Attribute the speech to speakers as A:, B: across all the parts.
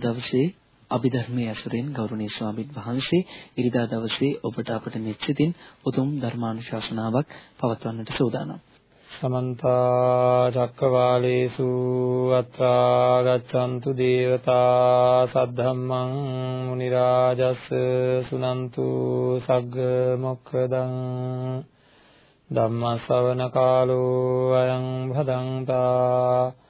A: සදහතුනි අද දවසේ අභිධර්මයේ ඇසුරෙන් ගෞරවනීය ස්වාමින් වහන්සේ ඉරිදා දවසේ ඔබට අපට නිශ්චිතින් උතුම් ධර්මානුශාසනාවක් පවත්වන්නට සූදානම්.
B: සමන්ත චක්කවාලේසු අත්‍රා ගච්ඡන්තු දේවතා සද්ධම්මං මුනි රාජස් සුනන්තු සග්ග මොක්ඛදං ධම්ම ශ්‍රවණ කාලෝ අයං භදංතා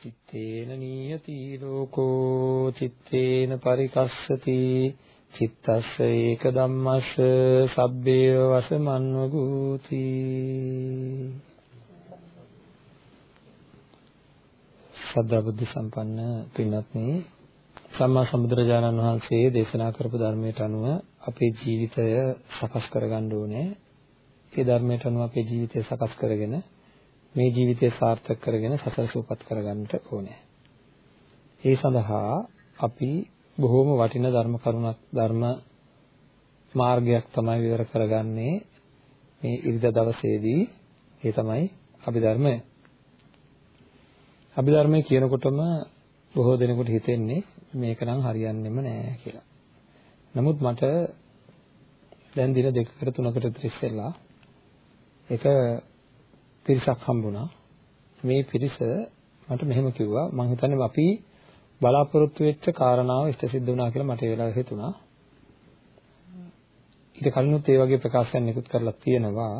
B: චිත්තේන නියති ලෝකෝ චිත්තේන පරිකස්සති චිත්තස්ස ඒක ධම්මස්ස සබ්බේව වසමන්වගූති සද්ධා බුද්ධ සම්පන්න පින්වත්නි සම්මා සම්බුදුරජාණන් වහන්සේ දේශනා කරපු ධර්මයට අනුව අපේ ජීවිතය සකස් කරගන්න ඕනේ. ඒ ධර්මයට අනුව අපේ ජීවිතය සකස් කරගෙන මේ ජීවිතය සාර්ථක කරගෙන සතර සූපත් කරගන්නට ඕනේ. ඒ සඳහා අපි බොහෝම වටින ධර්ම කරුණක් ධර්ම මාර්ගයක් තමයි විවර කරගන්නේ මේ ඉරිදා දවසේදී ඒ තමයි අභිධර්මය. අභිධර්මය කියනකොටම බොහෝ දෙනෙකුට හිතෙන්නේ මේක නම් හරියන්නේම නෑ කියලා. නමුත් මට දැන් දින දෙකකට තුනකට විතර ඉස්සෙල්ලා එක පිරිසක් හම්බුණා. මේ පිරිස මට මෙහෙම කිව්වා මම හිතන්නේ අපි බලාපොරොත්තු වෙච්ච කාරණාව ඉෂ්ට සිද්ධ වුණා කියලා මට ඒ වෙලාවේ හිතුණා. ඊට කලිනුත් ඒ වගේ ප්‍රකාශයන් නිකුත් කරලා තියෙනවා.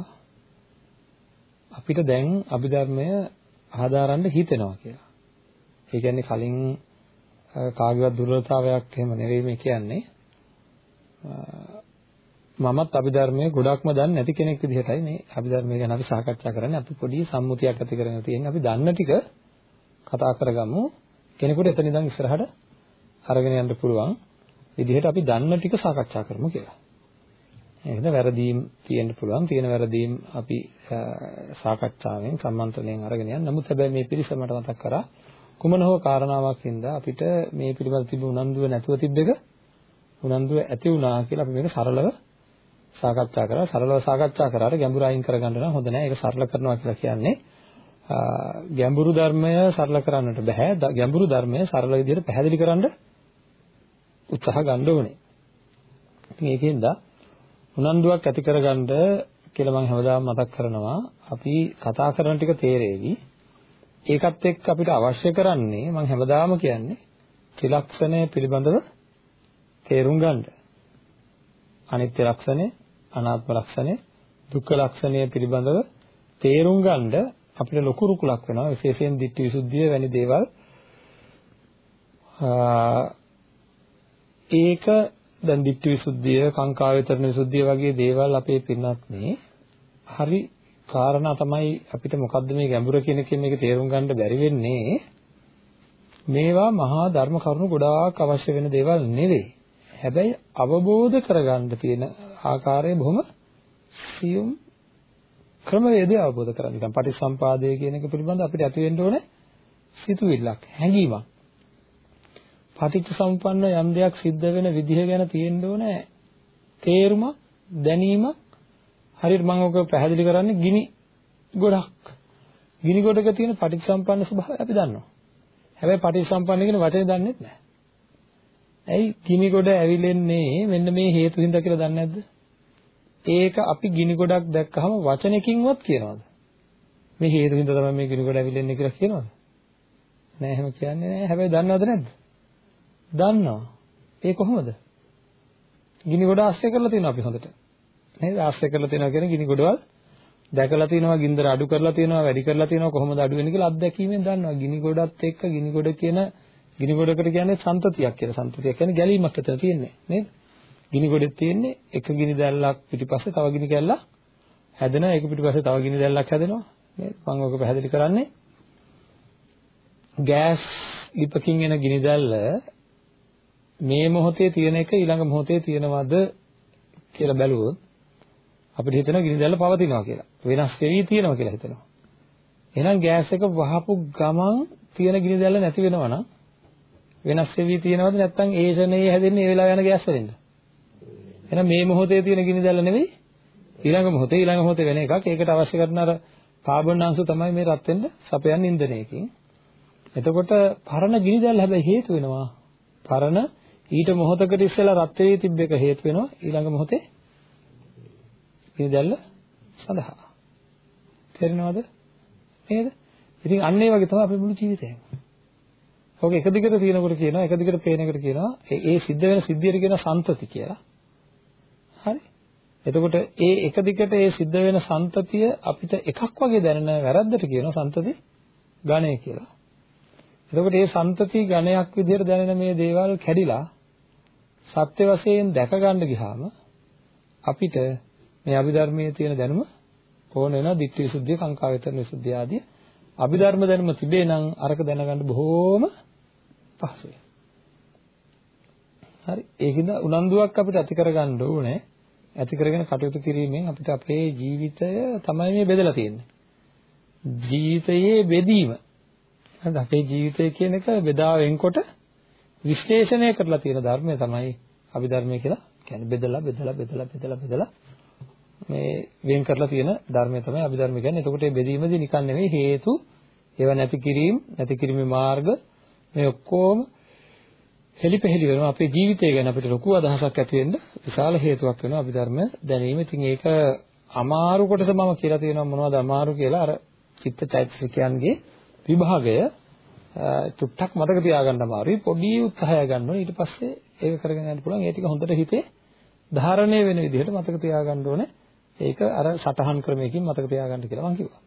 B: අපිට දැන් අභිධර්මය ආදාරන්න හිතෙනවා කියලා. ඒ කියන්නේ කලින් කාගේවත් දුර්වලතාවයක් එහෙම නෙවෙයි මේ කියන්නේ. මමත් අභිධර්මයේ ගොඩක්ම දන්නේ නැති කෙනෙක් විදිහටයි මේ අභිධර්මය ගැන අපි සාකච්ඡා කරන්නේ. අපි පොඩි සම්මුතියක් ඇති කරගෙන තියෙන්නේ. අපි දන්න ටික කතා කරගමු. කෙනෙකුට එතන ඉඳන් ඉස්සරහට අරගෙන යන්න පුළුවන් විදිහට අපි දන්න ටික සාකච්ඡා කරමු කියලා. ඒකද වැරදීම් තියෙන්න පුළුවන්. තියෙන වැරදීම් අපි සාකච්ඡාවෙන් සම්මන්ත්‍රණයෙන් අරගෙන යන්න. නමුත් හැබැයි මේ පිරිස මට මතක් කරා කුමන හෝ කාරණාවක් හින්දා අපිට මේ පිළිබඳ තිබුණු උනන්දුව නැතුව තිබ්බ එක උනන්දුව ඇති වුණා කියලා අපි මේක සරලව සාකච්ඡා කරා. සරලව සාකච්ඡා කරාට ගැඹුරු අයින් කරගන්න නම් හොඳ නෑ. ඒක සරල කරනවා කියලා කියන්නේ ගැඹුරු ධර්මය සරල කරන්නට බෑ. ගැඹුරු ධර්මය සරල විදිහට පැහැදිලි කරන්න උත්සාහ ගන්න ඕනේ. ඉතින් ඒකෙන්ද උනන්දුවක් ඇති කරගන්න කියලා මම හැමදාම මතක් කරනවා. අපි කතා කරන ටික තේරෙවි. ඒකත් එක්ක අපිට අවශ්‍ය කරන්නේ මම හැමදාම කියන්නේ ත්‍රිලක්ෂණය පිළිබඳව තේරුම් ගන්න. අනිත්‍ය ලක්ෂණය අනාත්ම ලක්ෂණය දුක්ඛ ලක්ෂණය පිළිබඳව තේරුම් ගන්න අපිට ලොකු රුකුලක් වෙනවා. විශේෂයෙන් ditthi visuddhiය වැනි දේවල්. ඒක දැන් ditthi visuddhiය කාංකා වේතරණ visuddhiය වගේ දේවල් අපේ පින්නත් නේ. හරි කාරණා තමයි අපිට මොකද්ද මේ ගැඹුර කියන එකෙන් මේක තේරුම් ගන්න බැරි වෙන්නේ. මේවා මහා ධර්ම කරුණු ගොඩාක් අවශ්‍ය වෙන දේවල් නෙවෙයි. හැබැයි අවබෝධ කරගන්න තියෙන ආකාරය බොහොම සියුම් ක්‍රමවේදය අවබෝධ කරගන්න. නිකන් පටිසම්පාදය කියන එක පිළිබඳව අපිට ඇති වෙන්න ඕනේ සිතුවිල්ලක්, හැඟීමක්. පටිච්ච සම්පන්න යම් දෙයක් සිද්ධ වෙන විදිහ ගැන තියෙන්න ඕනේ තේරුමක්, දැනීමක්. හරියට මම ඔක පැහැදිලි කරන්නේ ගිනි ගොඩක්. ගිනි ගොඩක තියෙන පටිච්ච සම්පන්න ස්වභාවය අපි දන්නවා. හැබැයි පටිච්ච සම්පන්න කියන වචනේ දන්නේ නැහැ. ඇයි ගිනි ගොඩ ඇවිලෙන්නේ මෙන්න මේ හේතු හින්දා කියලා දන්නේ නැද්ද? ඒක අපි ගිනි ගොඩක් දැක්කහම වචනකින්වත් කියනවද? මේ හේතු හින්දා තමයි මේ ගිනි ගොඩ ඇවිලෙන්නේ කියලා කියනවද? නෑ එහෙම කියන්නේ නෑ. හැබැයි දන්නවද නැද්ද? දන්නවා. ඒ කොහොමද? ගිනි ගොඩ ආශ්‍රය කරලා තියෙනවා අපි හොඳට. නේද? ආශ්‍රය කරලා තියෙනවා කියන්නේ ගිනි ගොඩවල් දැකලා තියෙනවා ගින්දර අඩු කරලා තියෙනවා වැඩි කරලා තියෙනවා කොහොමද අඩු වෙන්නේ කියලා අත්දැකීමෙන් දන්නවා. ගිනි ගොඩත් එක්ක ගිනි ගොඩ කියන ගිනි ගොඩකට කියන්නේ සම්තතියක් කියලා. සම්තතියක් කියන්නේ ගැලීමක් ඇතන තියෙන්නේ නේද? ගිනි ගොඩේ තියෙන්නේ එක ගිනි දැල්ලක් පිටිපස්සේ තව ගිනි කැල්ලක් හැදෙනවා. ඒක පිටිපස්සේ තව ගිනි දැල්ලක් හැදෙනවා. නේද? මම ඔක පැහැදිලි කරන්නේ ගෑස් ලිපකින් එන ගිනි දැල්ල මේ මොහොතේ තියෙන එක ඊළඟ මොහොතේ තියෙනවද කියලා බැලුවොත් අපිට හිතෙනවා ගිනි දැල්ල පවතිනවා කියලා. වෙනස් වෙවි තියෙනවා කියලා හිතෙනවා. එහෙනම් ගෑස් එක වහපු ගමන් තියෙන ගිනි දැල්ල නැති වෙනවා නම් වෙනස් වෙවි තියෙනවද නැත්නම් ඒ ෂණයේ හැදෙන්නේ ඒ වෙලාව යන ගෑස් වලින්ද? එහෙනම් මේ මොහොතේ තියෙන ගිනි දැල්ල නෙවෙයි ඊළඟ මොහොතේ ඊළඟ මොහොතේ වෙන එකක්. ඒකට අවශ්‍ය කරන අර කාබන් අංශු තමයි මේ රත් වෙන්න සපයන ඉන්ධනයකින්. එතකොට පරණ ගිනි දැල්ල හැබැයි හේතු වෙනවා. පරණ ඊට මොහොතකට ඉස්සෙල්ලා රත් වෙවි තිබ්බ එක හේතු වෙනවා ඊළඟ මොහොතේ ගිනි දැල්ල සඳහා. තේරෙනවද? නේද? ඉතින් අන්න ඒ වගේ තමයි අපේ මුළු ජීවිතයම. ඔක එක දිගට තියෙනකොට කියනවා එක දිගට පේන එකට කියනවා ඒ සිද්ධ වෙන සිද්ධියට කියන සම්තති කියලා. හරි? එතකොට ඒ එක දිගට ඒ සිද්ධ වෙන සම්තතිය අපිට එකක් වගේ දැනෙන වැරද්දට කියනවා සම්තති ගණය කියලා. එතකොට මේ සම්තති ගණයක් විදිහට දැනෙන මේ දේවල් කැඩිලා සත්‍ය වශයෙන් දැක ගන්න ගියාම අපිට මේ අභිධර්මයේ තියෙන දැනුම ඕන වෙනවා ditthi visuddhiya කාංකා වේතරන විසුද්ධිය ආදී අභිධර්ම දැනුම තිබේ නම් අරක දැනගන්න බොහෝම පහසුයි. හරි ඒකින්ද උනන්දුවක් අපිට ඇති කරගන්න ඕනේ. ඇති කරගෙන කටයුතු කිරීමෙන් අපිට අපේ ජීවිතය තමයි මේ බෙදලා තියෙන්නේ. ජීවිතයේ බෙදීම. හරිද? අපේ ජීවිතය කියන එක බෙදා වෙන්කොට විශ්ලේෂණය කරලා තියෙන ධර්මය තමයි අභිධර්මය කියලා කියන්නේ. බෙදලා බෙදලා බෙදලා බෙදලා බෙදලා මේ වෙන් කරලා තියෙන ධර්මය තමයි අභිධර්ම කියන්නේ. එතකොට මේ බෙදීමදී නිකන් නෙවෙයි හේතු ඒව නැති කිරීම, නැති කිරීමේ මාර්ග මේ ඔක්කොම හෙලිපෙහෙලි වෙනවා අපේ ජීවිතය ගැන අපිට ලොකු අදහසක් ඇති වෙන්න විශාල හේතුවක් වෙනවා අභිධර්ම දැනීම. ඉතින් ඒක අමාරු කොටස මම කියලා තියෙනවා මොනවද අමාරු කියලා අර චිත්ත චෛතසිකයන්ගේ විභාගය තුට්ටක් මතක තියාගන්න අමාරුයි. පොඩි උත්සාහය ගන්න ඕනේ. ඊට පස්සේ ඒක කරගෙන යන්න පුළුවන්. ඒ ටික හොඳට හිතේ ධාරණය වෙන විදිහට මතක තියාගන්න ඕනේ. ඒක අර සටහන් ක්‍රමයකින් මතක තියාගන්න කියලා මම කිව්වා.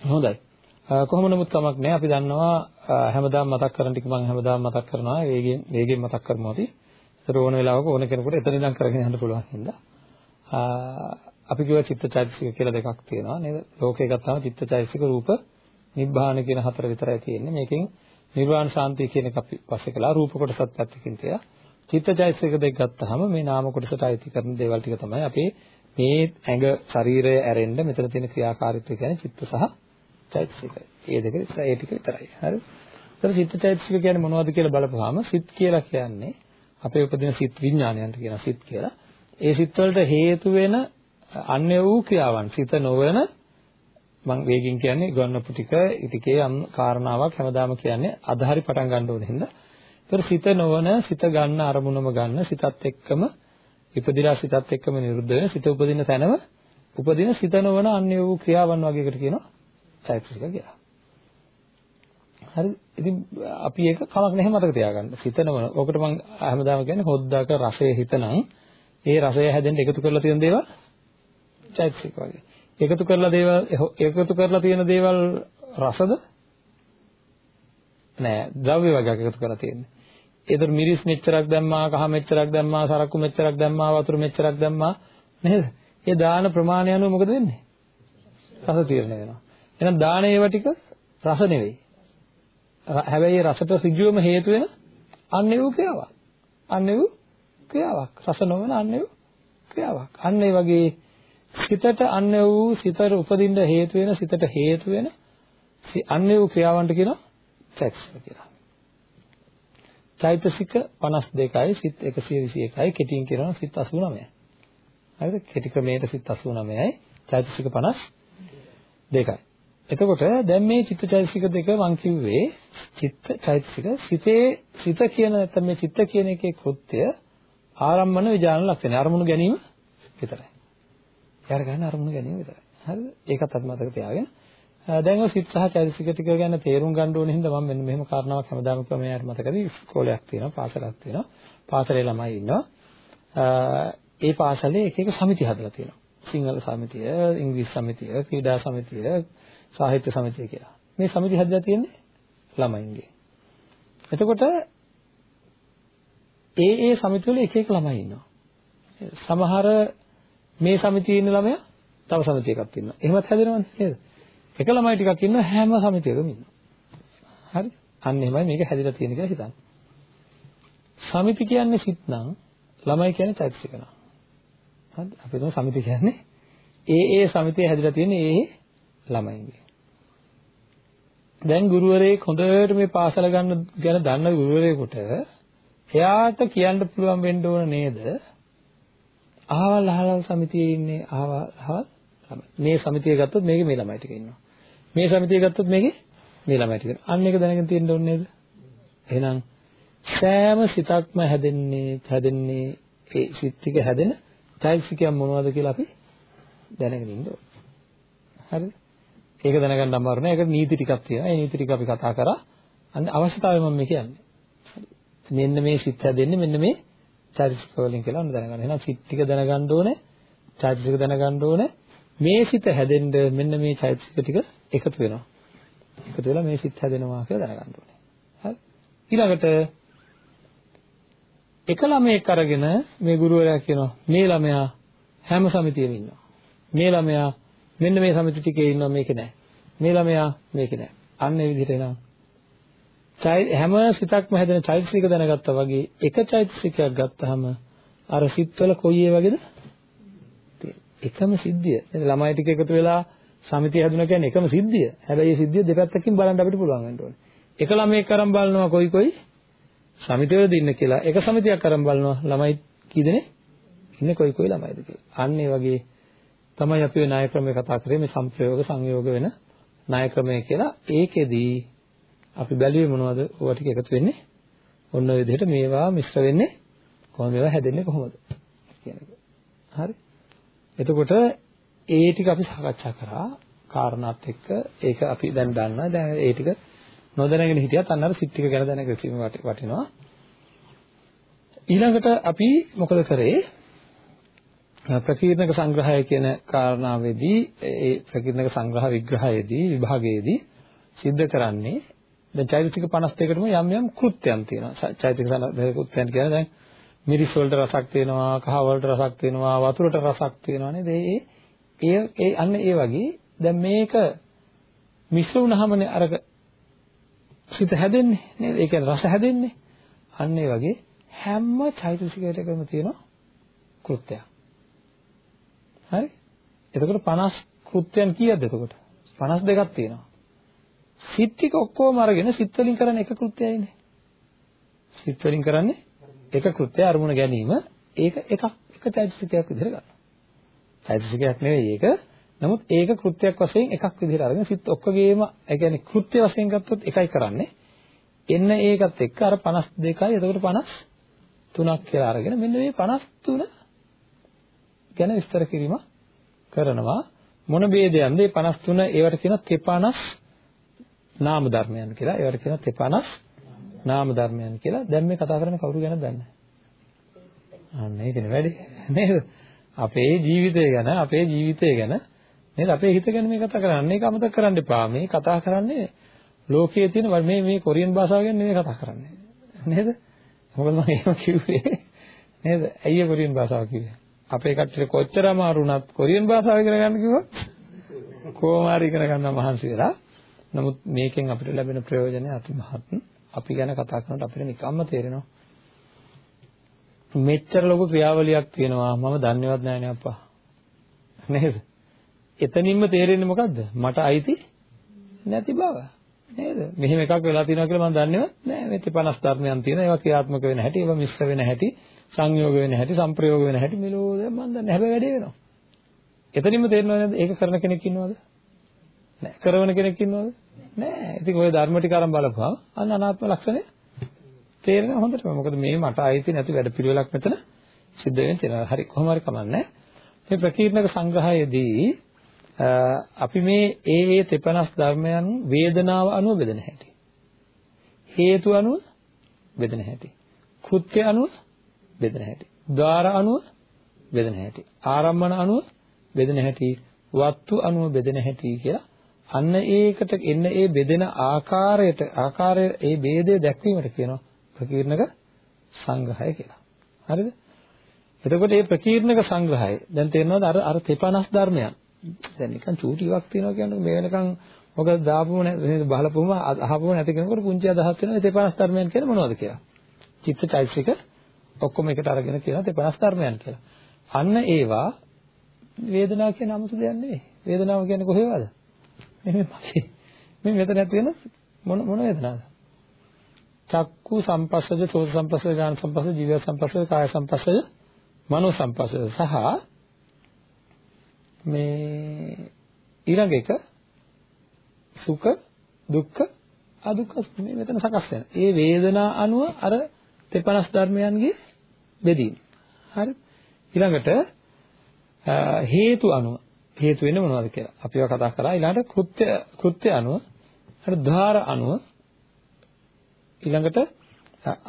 B: හොඳයි. කොහොම නමුත් කමක් නැහැ. අපි දන්නවා හැමදාම මතක් කරන ටික මම හැමදාම මතක් කරනවා. වේගෙන් වේගෙන් මතක් කරමු අපි. ඒතර ඕන වෙලාවක ඕන කෙනෙකුට එතන ඉඳන් කරගෙන යන්න පුළුවන් හින්දා. අපි කියව චිත්තචෛතසික කියලා දෙකක් තියෙනවා නේද? ලෝකේ ගත්තාම චිත්තචෛතසික රූප නිබ්බාන කියන හතර විතරයි තියෙන්නේ. මේකෙන් නිර්වාණ ශාන්තිය කියන එක අපි පස්සේ කළා. රූප කොටසත් පැත්තකින් තියලා. චිත්තචෛතසික දෙක ගත්තාම මේ නාම කොටසට අයිති කරන දේවල් ටික තමයි අපේ මේ ඇඟ ශරීරය ඇරෙන්න මෙතන තියෙන ක්‍රියාකාරීත්වය කියන්නේ චිත්ත සහ චෛතසික. ඒ දෙක විතරයි ඒ ටික විතරයි. හරි. ඒතර චිත්ත චෛතසික කියන්නේ මොනවද කියලා බලපුවාම සිත් කියලා කියන්නේ අපේ උපදින සිත් විඥානයන්ට කියන සිත් කියලා. ඒ සිත් වලට හේතු වෙන අන්‍ය වූ ක්‍රියාවන් සිත නොවන මම වේගින් කියන්නේ ගන්නපු ටික ටිකේ යම් කාරණාවක් හැමදාම කියන්නේ අදහරි පටන් ගන්න ඕන හින්දා. ඒතර සිත නොවන සිත ගන්න අරමුණම ගන්න සිතත් එක්කම ඉපදිලා සිතත් එක්කම නිරුද්ධ වෙන සිත උපදින තැනම උපදින සිත නොවන අන්‍ය වූ ක්‍රියාවන් වගේකට කියනවා චෛතසික කියලා. හරි. ඉතින් අපි ඒක කමක් නැහැ මතක තියාගන්න. හිතනම. ඔකට මම හැමදාම කියන්නේ හොද්දාක රසය හිතනම් ඒ රසය හැදෙන්න එකතු කරලා තියෙන දේවල් චෛතසික වගේ. එකතු කරලා දේවල් එකතු කරලා තියෙන දේවල් රසද? නෑ. ද්‍රව්‍ය වර්ගයක් එකතු කරලා තියෙන්නේ. ඒතර මිරිස් මෙච්චරක් දැම්මා, කහ මෙච්චරක් දැම්මා, සරක්කු මෙච්චරක් දැම්මා, වතුර මෙච්චරක් දැම්මා නේද? ඒ දාන ප්‍රමාණය අනුව මොකද වෙන්නේ? රස තීරණය වෙනවා. එහෙනම් දාන ඒවා ටික රස නෙවෙයි. හැබැයි ඒ රසට සිජුවම හේතු වෙන අන්නේ වූ ක්‍රියාවක්. අන්නේ වූ ක්‍රියාවක්. රස නොවන අන්නේ වූ ක්‍රියාවක්. අන්න ඒ වගේ සිතට අන්නේ වූ සිතට උපදින්න හේතු වෙන සිතට හේතු වෙන අන්නේ වූ ක්‍රියාවන්ට කියනවා චෛතසික කියලා. චෛතසික 52යි සිත් 121යි කෙටියෙන් කියනවා සිත් 89යි. හරිද? කෙටි ක්‍රමයට සිත් 89යි චෛතසික 52යි. එතකොට දැන් මේ චිත්තචෛතසික දෙක මම කිව්වේ චිත්ත චෛතසික සිතේ සිත කියන නැත්නම් මේ චිත්ත කියන එකේ කෘත්‍ය ආරම්මන විඥාන ලක්ෂණ අරමුණු ගැනීම විතරයි. යාර ගන්න අරමුණු ගැනීම විතරයි. හරිද? ඒකත් අත් මතක තියාගෙන දැන් ඔය සිත සහ චෛතසික ටික ගැන තේරුම් ගන්න ඕන හින්දා මම මෙන්න මෙහෙම කාරණාවක් හැමදාම ක්‍රමයට මතකදී ඉස්කෝලයක් තියෙනවා පාසලක් තියෙනවා පාසලේ ළමයි ඉන්නවා ඒ පාසලේ එක එක සමිති හදලා තියෙනවා සිංහල සමිතිය ඉංග්‍රීසි සමිතිය ක්‍රීඩා සමිතිය සාහිත්‍ය සමිතිය කියලා. මේ සමිති හදලා තියෙන්නේ ළමයින්ගේ. එතකොට ඒ ඒ සමිති වල එක එක ළමයි ඉන්නවා. සමහර මේ සමිතියේ ඉන්න ළමයා තව සමිතියකක් ඉන්නවා. එහෙමත් හැදෙනවනේ නේද? එක ළමයි ටිකක් ඉන්න හැම සමිතියකම ඉන්නවා. හරි? අන්න එහෙමයි මේක හැදිලා තියෙන කියලා හිතන්න. සමිති කියන්නේ සිත් නම් ළමයි කියන්නේ චෛතසික නම්. හරිද? අපි හිතමු සමිති කියන්නේ ඒ ඒ සමිතිය හැදිලා තියෙන ඒ ඒ ළමයින්ගේ. දැන් ගුරුවරයෙක් හොඳට මේ පාසල ගන්න ගැන දන්න ගුරුවරයෙකුට එයාට කියන්න පුළුවන් වෙන්න ඕන නේද? අහවල් අහවල් සමිතියේ ඉන්නේ අහවල් අහවල් මේ සමිතිය ගත්තොත් මේකේ මේ ළමයි ටික ඉන්නවා. මේ සමිතිය ගත්තොත් මේකේ මේ ළමයි ටික. අන්න ඒක දැනගෙන තියෙන්න ඕනේ නේද? එහෙනම් සෑම සිතක්ම හැදෙන්නේ හැදෙන්නේ ඒ සිත් ටික හැදෙන චෛතසිකයන් මොනවද කියලා අපි දැනගෙන ඉන්න ඕනේ. හරිද? ඒක දැනගන්න අමාරු නෑ. ඒකට නීති ටිකක් තියෙනවා. ඒ නීති ටික අපි කතා කරා. අන්න අවශ්‍යතාවය මම මේ කියන්නේ. මෙන්න මේ සිත් හැදෙන්නේ මෙන්න මේ චෛතසික වලින් කියලා ඔන්න දැනගන්න. එහෙනම් සිත් ටික දැනගන්න ඕනේ. චෛතසික දැනගන්න ඕනේ. මේ සිත හැදෙන්න මෙන්න මේ චෛතසික ටික එකතු වෙනවා. එකතු වෙලා මේ සිත් හැදෙනවා කියලා දැනගන්න ඕනේ. හරි? ඊළඟට එක ළමයෙක් අරගෙන මේ ගුරුවරයා කියනවා මේ ළමයා හැම සමිතියෙම ඉන්නවා. මේ ළමයා මෙන්න මේ සමිති ටිකේ ඉන්නවා මේකේ නැහැ. මේ ළමයා මේකේ නැහැ. අන්න ඒ විදිහට එනවා. හැම සිතක්ම හැදෙන චෛතසික දැනගත්තා වගේ එක චෛතසිකයක් ගත්තාම අර සිත්වල කොයි ඒ වගේද? එකම සිද්ධිය. නේද? ළමයි ටික එකතු වෙලා සමිතිය හැදුණා කියන්නේ එකම සිද්ධිය. හැබැයි මේ සිද්ධිය දෙපැත්තකින් බලන්න අපිට පුළුවන් වෙන්න ඕනේ. එක ළමයෙක් අරන් බලනවා කොයි කොයි සමිතියවලද ඉන්න කියලා. එක සමිතියක් අරන් බලනවා ළමයි කී දෙනෙක් ඉන්නේ කොයි කොයි ළමයිද කියලා. අන්න ඒ වගේ තමයි අපි ණය ක්‍රමය කතා කරේ මේ සංප්‍රයෝග සංයෝග වෙන ණය ක්‍රමය කියලා. ඒකෙදී අපි බැලුවේ මොනවද? ඕවා ටික එකතු වෙන්නේ. ඔන්න ඔය විදිහට මේවා මිශ්‍ර වෙන්නේ කොහොමද මේවා හැදෙන්නේ කොහොමද කියන එක. හරි. එතකොට ඒ ටික අපි සාකච්ඡා කරා කාරණාත් එක්ක ඒක අපි දැන් දන්නවා. දැන් ඒ ටික නොදැනගෙන හිටියත් අන්න අර සිත් ටික ගැන දැනගෙන වටිනවා. ඊළඟට අපි මොකද කරේ? ප්‍රකීර්ණක සංග්‍රහය කියන කාරණාවේදී ඒ ප්‍රකීර්ණක සංග්‍රහ විග්‍රහයේදී විභාගයේදී සිද්ධ කරන්නේ දැන් චෛතසික 52කටම යම් යම් කෘත්‍යයන් තියෙනවා. චෛතසික කෘත්‍යයන් කියන්නේ දැන් මිරිස් වලට රසක් තියෙනවා, කහ වලට රසක් තියෙනවා, වතුරට රසක් තියෙනවා නේද? ඒ ඒ ඒ අන්න ඒ වගේ දැන් මේක මිශ්‍ර වුණාමනේ අරක සිත හැදෙන්නේ නේද? ඒ කියන්නේ රස හැදෙන්නේ. අන්න ඒ වගේ හැම චෛතසිකයකම තියෙනවා කෘත්‍යයක්. හරි? එතකොට 50 කෘත්‍යයන් කීයද එතකොට? 52ක් තියෙනවා. සිත් ටික ඔක්කොම අරගෙන සිත් වලින් කරන්නේ එක කෘත්‍යයයිනේ. සිත් වලින් කරන්නේ එක කෘත්‍ය අරමුණ ගැනීම ඒක එකක් එක චෛතසිකයක් විදිහට ගන්නවා. චෛතසිකයක් නෙවෙයි ඒක. නමුත් ඒක කෘත්‍යයක් වශයෙන් එකක් විදිහට අරගෙන සිත් ඔක්කොගේම ඒ කියන්නේ කෘත්‍ය වශයෙන් ගත්තොත් එකයි කරන්නේ. එන්න ඒකත් එක්ක අර 52යි එතකොට 53ක් කියලා අරගෙන මෙන්න මේ 53 ගැන විස්තර කිරීම කරනවා. මොන ભેදයන්ද? මේ 53 ඒවට කියන තෙපනස් නාම ධර්මයන් කියලා. ඒවට කියන තෙපනස් නාම ධර්මයන් කියලා. දැන් මේ කතා කරන්නේ කවුරු ගැනද දන්නේ? අන්න ඒකනේ වැඩි. නේද? අපේ ජීවිතය ගැන අපේ ජීවිතය ගැන නේද? අපේ හිත ගැන මේ කතා කරන්නේ. ඒක අමතක කරන්න එපා. මේ කතා කරන්නේ ලෝකයේ තියෙන මේ මේ කොරියන් භාෂාව ගැන නෙමෙයි කතා කරන්නේ. නේද? මොකද මම එහෙම කිව්වේ. නේද? ඇයි කොරියන් භාෂාව කිව්වේ? අපේ කට්ටියට කොච්චර අමාරු වුණත් කොරියන් භාෂාව ඉගෙන ගන්න කිව්වොත්? කොහොම හරි ඉගෙන ගන්න මහන්සි වෙලා. නමුත් මේකෙන් අපිට ලැබෙන ප්‍රයෝජනය අතිමහත්. අපි ගැන කතා කරනකොට අපිට නිකම්ම තේරෙනවා. මෙච්චර ලොකු ක්‍රියාවලියක් තියෙනවා. මම දන්නේවත් නැහැ නේ අප්පා. නේද? එතනින්ම තේරෙන්නේ මොකද්ද? මට අයිති නැති බව. නේද? මෙහෙම එකක් වෙලා තියෙනවා කියලා මම දන්නේවත් නැහැ. මේ 50 ධර්මයන් තියෙනවා. ඒවා ක්‍රියාත්මක වෙන හැටි ඒවා මිශ්‍ර වෙන හැටි. සංයෝග වෙන හැටි සම්ප්‍රයෝග වෙන හැටි මෙලෝ දැන් මන් දන්නේ හැබැයි වැඩේ වෙනවා. එතනින්ම තේරෙනවද නේද? ඒක කරන කෙනෙක් ඉන්නවද? නෑ. කරවන කෙනෙක් ඉන්නවද? නෑ. ඉතින් ඔය ධර්ම ටික අරන් බලපුවා අන්න අනාත්ම ලක්ෂණය තේරෙනවා හොඳටම. මොකද මේ මට ආйти නැති වැඩ පිළිවෙලක් මෙතන සිද්ධ වෙන තියෙනවා. හරි කොහොම හරි කමන්නේ. මේ ප්‍රකීර්ණක සංග්‍රහයේදී අපි මේ ඒ ඒ තෙපනස් ධර්මයන් වේදනාව අනුව බෙදෙන හැටි. හේතු අනුව බෙදෙන හැටි. කෘත්‍ය අනුව බෙදෙන හැටි. ద్వාර අණුව බෙදෙන හැටි. ආරම්මන අණුව බෙදෙන හැටි. වත්තු අණුව බෙදෙන හැටි කියලා අන්න ඒකට එන්න ඒ බෙදෙන ආකාරයට ආකාරය ඒ ભેදය දැක්වීමට කියනවා ප්‍රකීර්ණක සංග්‍රහය කියලා. හරිද? එතකොට මේ ප්‍රකීර්ණක සංග්‍රහය දැන් තේරෙනවද අර අර 350 ධර්මයන්. දැන් නිකන් චූටිවක් තියනවා කියන්නේ මේ වෙනකන් මොකද දාපුම නේද බහලපුම අහපුම නැති කෙනෙකුට පුංචි අදහස් වෙනවා ඒ 350 ධර්මයන් කියන්නේ මොනවද කියලා. චිත්තචෛතසික ඔක්කොම එකට අරගෙන කියනවා තෙපනස් ධර්මයන් කියලා. අන්න ඒවා වේදනාව කියන 아무තු දෙයක් නෙවෙයි. වේදනාව කියන්නේ කොහේවද? මේ මගේ. මේ මෙතන ඇති වෙන මොන මොන වේදනාවද? චක්කු සම්පස්සජ, සෝත සම්පස්සජ, ඥාන සම්පස්සජ, ජීව සම්පස්සජ, කාය සම්පස්සජ, මනෝ සම්පස්සජ සහ මේ ඊළඟ එක සුඛ දුක්ඛ අදුක්ඛ මේ මෙතන සකස් වෙන. ඒ වේදනා අනුව අර තෙපනස් ධර්මයන්ගේ බෙදීම. හරි. ඊළඟට හේතු අනුව හේතු වෙන්නේ මොනවද කියලා. අපි ඒවා කතා කරා. ඊළඟට කෘත්‍ය කෘත්‍ය අනුව හරි ධාර අනුව ඊළඟට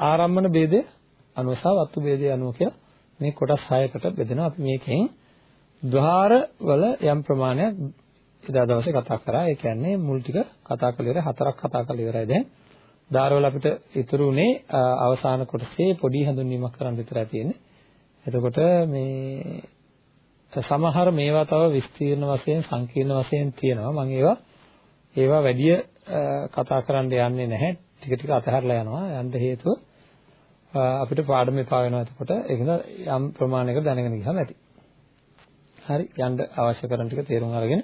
B: ආරම්මන ભેදය අනුව සහ වත්තු ભેදය අනුව කියලා මේ කොටස් 6කට බෙදෙනවා. අපි මේකෙන් ධාර වල යම් ප්‍රමාණයක් එදා දවසේ කතා කරා. ඒ කියන්නේ මුල් ටික කතා කළේ ඉවරයි හතරක් කතා කළේ ඉවරයි දැන්. ධාරවල අපිට ඉතුරු උනේ අවසාන කොටසේ පොඩි හඳුන්වීමක් කරන්න විතරයි තියෙන්නේ. එතකොට මේ සමහර මේවා තව විස්තීර්ණ වශයෙන් සංකීර්ණ වශයෙන් තියෙනවා. මම ඒවා ඒවා වැඩි කතා කරන්න යන්නේ නැහැ. ටික ටික අතහැරලා යනවා. යන්න හේතුව අපිට පාඩම එපා වෙනවා එතකොට ඒකද යම් ප්‍රමාණයකට දැනගෙන ගියාම ඇති. හරි යන්න අවශ්‍ය කරන ටික තේරුම් අරගෙන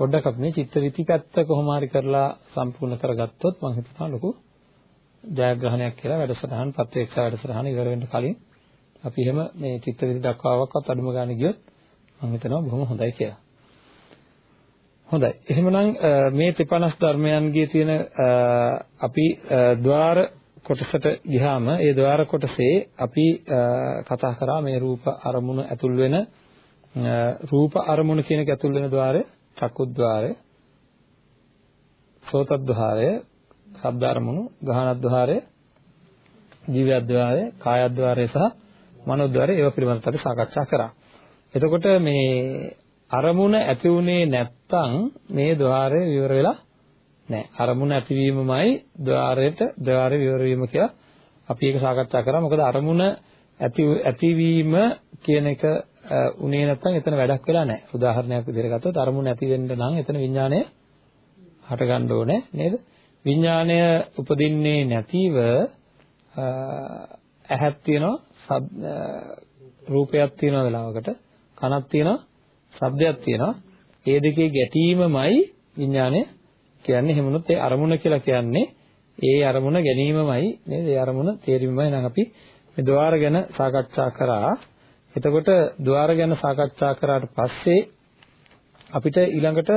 B: පොඩ්ඩක් අපි මේ චිත්ත විති පැත්ත කොහොම හරි කරලා සම්පූර්ණ කරගත්තොත් මම හිතනවා ලොකු ජයග්‍රහණයක් කියලා වැඩසටහන් පත්වේක්ෂා වැඩසටහන ඉවර වෙන්න කලින් අපි එහෙම මේ චිත්ත විති දක්වාවක්වත් අඩුම ගන්න ගියොත් මම හිතනවා බොහොම හොඳයි කියලා. හොඳයි. එහෙමනම් මේ ත්‍රිපනස් ධර්මයන්ගේ තියෙන අපි ద్వාර කොටසට ගියාම ඒ ద్వාර කොටසේ අපි කතා කරා මේ රූප අරමුණ ඇතුල් වෙන රූප අරමුණ කියන එක ඇතුල් වෙන ద్వාරය චක්කුද්්වාරය, සෝතද්්වාරය, ශබ්දාරමුණු, ගහනද්්වාරය, ජීවද්්වාරය, කායද්්වාරය සහ මනෝද්වාරය ඒවා පිළිබඳව අපි සාකච්ඡා කරා. එතකොට මේ අරමුණ ඇති උනේ නැත්තම් මේ ద్వාරය විවර වෙලා නැහැ. අරමුණ ඇතිවීමමයි ద్వාරයට ద్వාරය විවර වීම කියලා අපි ඒක සාකච්ඡා කරා. මොකද අරමුණ ඇති ඇතිවීම කියන එක උනේ නැත්නම් එතන වැඩක් වෙලා නැහැ. උදාහරණයක් විදිහට ගත්තොත් අරමුණ නැති වෙන්න නම් එතන විඥාණය හට ගන්න ඕනේ නේද? විඥාණය උපදින්නේ නැතිව ඇහක් තියෙනවා රූපයක් තියෙනවා වෙලාවකට කනක් තියෙනවා ශබ්දයක් තියෙනවා ඒ දෙකේ ගැටීමමයි විඥාණය කියන්නේ එහෙමනොත් ඒ අරමුණ කියලා කියන්නේ ඒ අරමුණ ගැනීමමයි නේද? ඒ අරමුණ තේරීමමයි නම් අපි මේ ద్వාර ගැන සාකච්ඡා කරා. එතකොට ద్వාර ගැන සාකච්ඡා කරාට පස්සේ අපිට ඊළඟට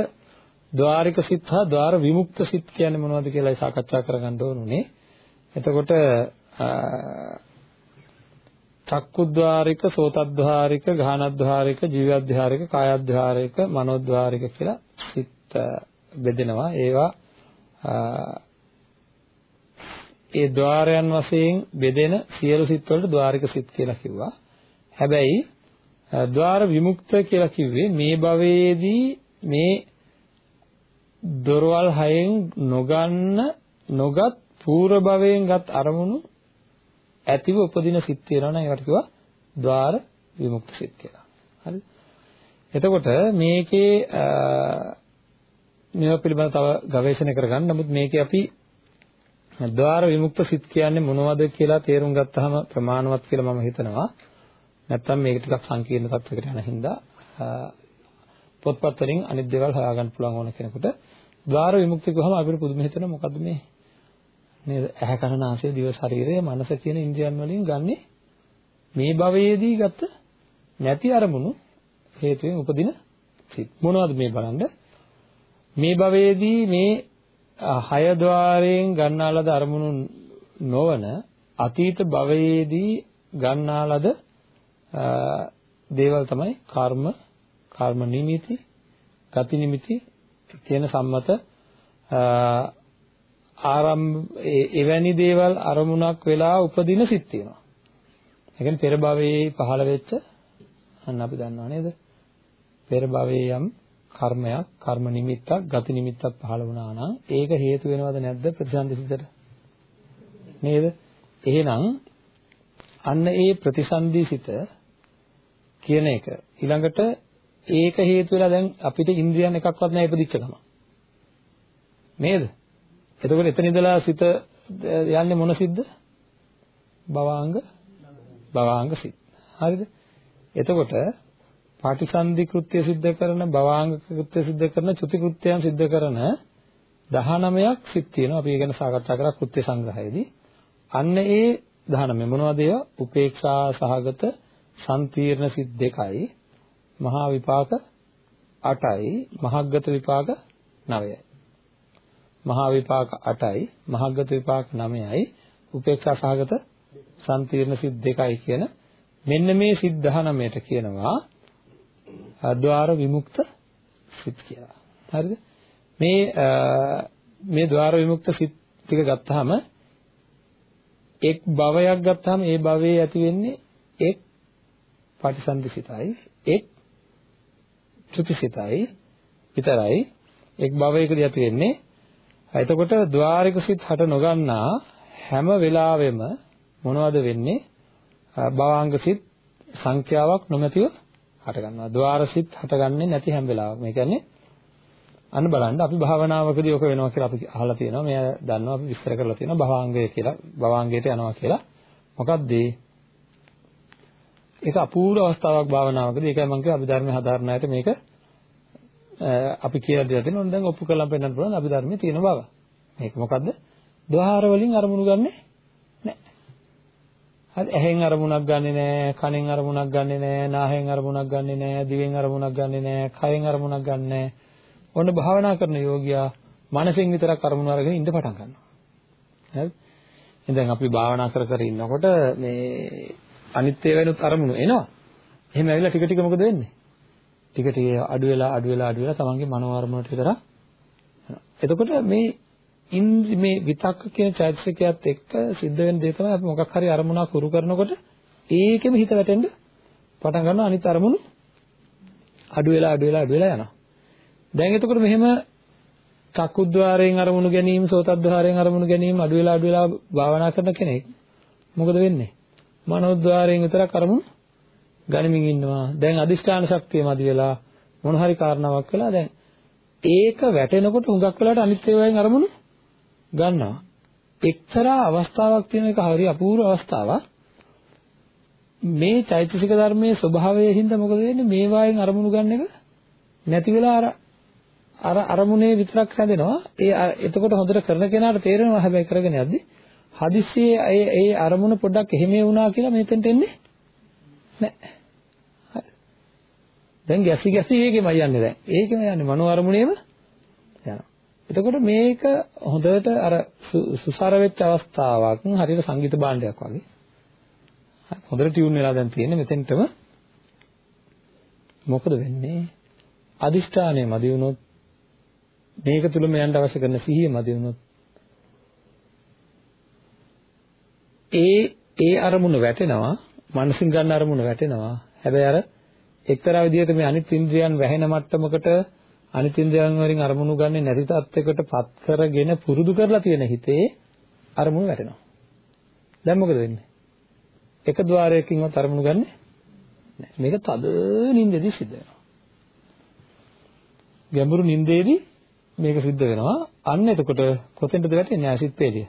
B: ద్వාරික සිත් හා ద్వාර විමුක්ත සිත් කියන්නේ මොනවද කියලායි සාකච්ඡා කරගන්න ඕනුනේ. එතකොට චක්කුද්්වාරික, සෝතද්්වාරික, ගානද්්වාරික, ජීවද්්වාරික, කායද්්වාරික, මනෝද්්වාරික කියලා සිත් බෙදෙනවා. ඒවා ඒ ద్వාරයන් වශයෙන් බෙදෙන සියලු සිත් වලට ద్వාරික සිත් කියලා කිව්වා. හැබැයි ద్వාර විමුක්ත කියලා කිව්වේ මේ භවයේදී මේ දොරවල් හයෙන් නොගන්න නොගත් පූර්ව භවයෙන් ගත් අරමුණු ඇතිව උපදින සිත් තියෙනවා නම් ඒකට කිව්වා ద్వාර විමුක්ත සිත් කියලා. හරි. එතකොට මේකේ මේවා පිළිබඳව තව ගවේෂණය කරගන්න. නමුත් මේකේ අපි ద్వාර විමුක්ත සිත් කියන්නේ මොනවද කියලා තේරුම් ගත්තාම ප්‍රමාණවත් කියලා මම හිතනවා. නැත්තම් මේක ටිකක් සංකීර්ණ තත්යකට යන හින්දා පොත්පත් වලින් අනිත් දේවල් හොයාගන්න පුළුවන් ඕන කෙනෙකුට. ద్వාර විමුක්ති ගහම අපිට පුදුම හිතෙන මොකද්ද මේ? නේද ඇහැ කන නාසය දිව ශරීරය මනස කියන ඉන්ද්‍රියන් වලින් ගන්නේ මේ භවයේදී ගත නැති අරමුණු හේතුවෙන් උපදින සිත්. මොනවද මේ බලන්න? මේ භවයේදී මේ හය ద్వාරයෙන් ගන්නාලද අරමුණු නොවන අතීත භවයේදී ගන්නාලද දේවල් තමයි කර්ම, කර්ම නිමිති, ගති නිමිති කියන සම්මත ආරම්භ එවැනි දේවල් අරමුණක් වෙලා උපදින සිත් තියෙනවා. ඒ කියන්නේ පෙර භවයේ පහළ වෙච්ච අන්න අපි දන්නවා නේද? පෙර භවයේ යම් කර්මයක්, කර්ම නිමිත්තක්, ගති නිමිත්තක් පහළ වුණා නම් ඒක හේතු වෙනවද නැද්ද ප්‍රතිසන්දි සිතට? නේද? එහෙනම් අන්න ඒ ප්‍රතිසන්දි සිත කියන එක. ඊළඟට ඒක හේතු වෙලා දැන් අපිට ඉන්ද්‍රියන් එකක්වත් නැහැ ඉපදිච්ච ගම. නේද? එතකොට එතන ඉඳලා සිත යන්නේ මොන සිද්ද? භවාංග භවාංග සිත්. හරිද? එතකොට පාටිසන්ධි කෘත්‍ය සිද්ධ කරන භවාංග කෘත්‍ය සිද්ධ කරන චුති කෘත්‍යයන් සිද්ධ කරන 19ක් සිත් තියෙනවා. අපි ඒ ගැන සාකච්ඡා කරා කෘත්‍ය සංග්‍රහයේදී. අන්න ඒ 19 මොනවද ඒවා? උපේක්ෂා සහගත සම්පීර්ණ සිත් දෙකයි. මහා විපාක 8යි මහග්ගත විපාක 9යි මහා විපාක 8යි මහග්ගත විපාක 9යි උපේක්ෂා සහගත සම්පීර්ණ සිත් දෙකයි කියන මෙන්න මේ සිත් 19ට කියනවා ద్వාර විමුක්ත සිත් කියලා. හරිද? මේ මේ ద్వාර විමුක්ත සිත් ටික ගත්තාම එක් භවයක් ගත්තාම ඒ භවයේ ඇති වෙන්නේ එක් පටිසන්ධිසිතයි එක් ත්‍ෘතිසිතයි විතරයි එක් භවයකදී ඇති වෙන්නේ. එතකොට ద్వාරික සිත් හට නොගන්නා හැම වෙලාවෙම මොනවද වෙන්නේ? භවාංග සිත් සංඛ්‍යාවක් නොමැතිව හට ගන්නවා. ద్వාර සිත් හටගන්නේ නැති හැම වෙලාවකම. ඒ කියන්නේ අන්න බලන්න අපි භාවනාවකදී ඔක වෙනවා කියලා අපි අහලා තියෙනවා. මෙයා දන්නවා අපි විස්තර කරලා තියෙනවා භවාංගය කියලා. භවාංගයට යනවා කියලා. මොකක්ද ඒ? ඒක අපූර්ව අවස්ථාවක් භාවනාවකදී. ඒකයි මම කිව්වා අභිධර්මයේ හදාරණයට මේක අපි කියලා දෙලා තියෙනවා. දැන් ඔප්පු කරලා පෙන්නන්න පුළුවන් අභිධර්මයේ තියෙන බව. මේක මොකද්ද? ద్వාර වලින් අරමුණු ගන්නෙ නැහැ. හරි ඇහෙන් අරමුණක් ගන්නෙ නැහැ, කනෙන් අරමුණක් ගන්නෙ නැහැ, නාහෙන් අරමුණක් ගන්නෙ නැහැ, දිවෙන් අරමුණක් ගන්නෙ නැහැ, කයෙන් අරමුණක් ගන්නෙ නැහැ. ඔන්න භාවනා කරන යෝගියා මනසෙන් විතරක් අරමුණු අරගෙන ඉඳ පටන් ගන්නවා. හරිද? දැන් අපි භාවනා කර කර ඉන්නකොට මේ අනිත්‍ය වෙනුත් අරමුණු එනවා. එහෙම ඇවිල්ලා ටික ටික මොකද වෙන්නේ? ටික ටික අඩු වෙලා අඩු වෙලා අඩු වෙලා තමන්ගේ මනෝ අරමුණට විතරක් එතකොට මේ ඉන්ද්‍රි මේ විතක්ක කියන චෛතසිකයත් එක්ක සිද්ධ වෙන දේ තමයි අපි මොකක් හරි අරමුණක් හුරු කරනකොට ඒකෙම හිත වැටෙන්න පටන් ගන්නවා අනිත් අරමුණු අඩු වෙලා අඩු වෙලා අඩු වෙලා යනවා. දැන් එතකොට මෙහෙම චක්කුද්්වාරයෙන් අරමුණු ගැනීම, සෝතද්්වාරයෙන් අරමුණු ගැනීම අඩු වෙලා අඩු වෙලා භාවනා කරන කෙනෙක් මොකද වෙන්නේ? මනෝද්්වාරයෙන් විතරක් අරමුණු ගනිමින් ඉන්නවා. දැන් අදිෂ්ඨාන ශක්තිය මදි වෙලා මොන හරි කාරණාවක් වෙලා දැන් ඒක වැටෙනකොට හුඟක් වෙලාට අනිත් ඒවායින් අරමුණු ගන්නවා. එක්තරා අවස්ථාවක් තියෙන එක හරි අපූර්ව අවස්ථාවක්. මේ චෛතසික ධර්මයේ ස්වභාවයෙන් හින්දා මොකද වෙන්නේ? මේ වායෙන් අරමුණු ගන්න එක නැති වෙලා අර අර අරමුණේ විතරක් හැදෙනවා. ඒ එතකොට හොඳට කරන කෙනාට තේරෙනවා හැබැයි කරගෙන යද්දි හදිස්සියේ ඒ ඒ අරමුණ පොඩ්ඩක් එහෙම වුණා කියලා මෙතෙන්ට එන්නේ නැහැ. හරි. දැන් ගැසි ගැසි ඒකෙමයි යන්නේ දැන්. ඒකෙම යන්නේ මනෝ අරමුණේම යනවා. එතකොට මේක හොඳට අර සුසාර වෙච්ච අවස්ථාවක් හරියට සංගීත භාණ්ඩයක් වගේ. හොඳට ටියුන් වෙලා දැන් තියෙන්නේ මෙතෙන්ටම මොකද වෙන්නේ? අදිෂ්ඨානය මදි වුණොත් මේක තුලම යන්න අවශ්‍ය කරන සිහිය මදි වුණොත් ඒ ඒ අරමුණ වැටෙනවා මනසින් ගන්න අරමුණ වැටෙනවා. හැබැයි අර එක්තරා විදිහකට මේ අනිත් ඉන්ද්‍රියන් වැහෙන මට්ටමකට අනිත් ඉන්ද්‍රියන් වලින් අරමුණු ගන්නේ නැති තත්යකට පත් කරගෙන පුරුදු කරලා තියෙන හිතේ අරමුණු වැටෙනවා. දැන් මොකද වෙන්නේ? එක ద్వාරයකින්වත් අරමුණු ගන්නෙ නැහැ. මේක තද නින්දේදී සිද්ධ වෙනවා. ගැඹුරු නින්දේදී මේක සිද්ධ වෙනවා. අන්න එතකොට කොතෙන්ද වැටෙන්නේ? ආසිත් වේලිය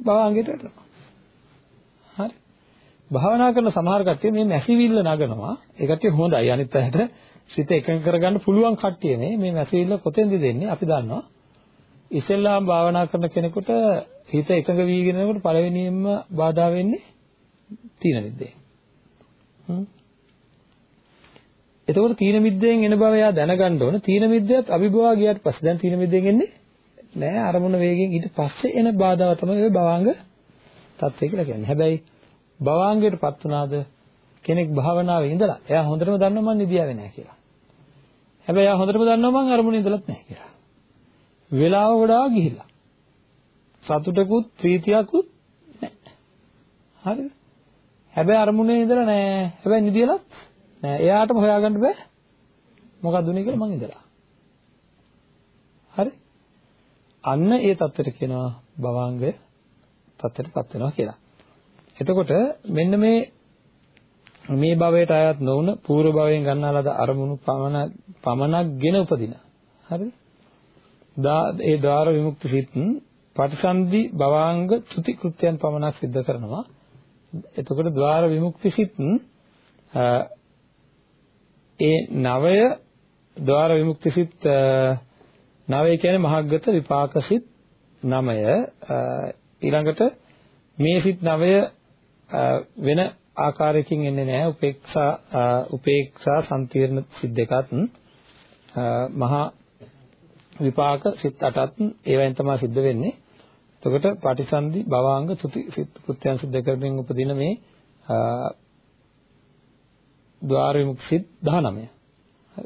B: භවංගයට වැටෙනවා. හරි භාවනා කරන සමහර කට්ටිය මේ මැසිවිල්ල නගනවා. ඒ කට්ටිය හොඳයි. අනිත් අයට සිත එකඟ කරගන්න පුළුවන් කට්ටිය මේ මේ මැසිවිල්ල කොතෙන්ද දෙන්නේ අපි දන්නවා. ඉස්සෙල්ලාම භාවනා කරන කෙනෙකුට හිත එකඟ වීගෙන යනකොට පළවෙනියෙන්ම බාධා වෙන්නේ තීන මිද්දේ. හ්ම්. එතකොට තීන මිද්දෙන් එන බව එයා දැනගන්න ඕන. තීන මිද්දයත් අභිභවා ගියාට පස්සේ දැන් තීන මිද්දෙන් එන්නේ නෑ අරමුණ වේගෙන් ඊට පස්සේ එන බාධාව තමයි ඔය භවංග තත්ත්වය කියලා කියන්නේ. හැබැයි භවාංගයටපත් වුණාද කෙනෙක් භාවනාවේ ඉඳලා එයා හොඳටම දන්නවා මම නිදියාවේ නැහැ කියලා. හැබැයි එයා හොඳටම දන්නවා මම අරමුණේ ඉඳලත් නැහැ කියලා. වෙලාව වඩා ගිහිල්ලා. සතුටකුත් ප්‍රීතියකුත් නැහැ. හරිද? හැබැයි අරමුණේ ඉඳලා නැහැ. හැබැයි නිදියලත් නැහැ. එයාටම හොයාගන්න බෑ. මොකක්ද උනේ කියලා මං ඉඳලා. හරි? අන්න ඒ தත්ත්වයට කියනවා භවාංග தත්ත්වයටපත් වෙනවා කියලා. එතකොට මෙන්න මේ මේ භවයට අයත් නොවුන පූර්ව භවයෙන් ගන්නා ලද අරමුණු පමණ පමණක්ගෙන උපදින. හරිද? ඒ ద్వාර විමුක්ති සිත් පටිසන්ධි භවාංග තුති කෘත්‍යයන් පමණක් සිද්ධ කරනවා. එතකොට ద్వාර විමුක්ති සිත් ඒ නවය ద్వාර විමුක්ති සිත් නවය කියන්නේ මහග්ගත විපාක සිත් නමය ඊළඟට මේ සිත් නවය වෙන ආකාරයකින් එන්නේ නැහැ. උපේක්ෂා උපේක්ෂා සම්පීර්ණ සිත් දෙකත් මහා විපාක සිත් අටත් ඒවෙන් තමයි සිද්ධ වෙන්නේ. එතකොට පටිසන්ධි භවාංග තුති සිත් කෘත්‍යයන් සිද්ධ කරමින් උපදින මේ ద్వාර විමුක්ති සිත් 19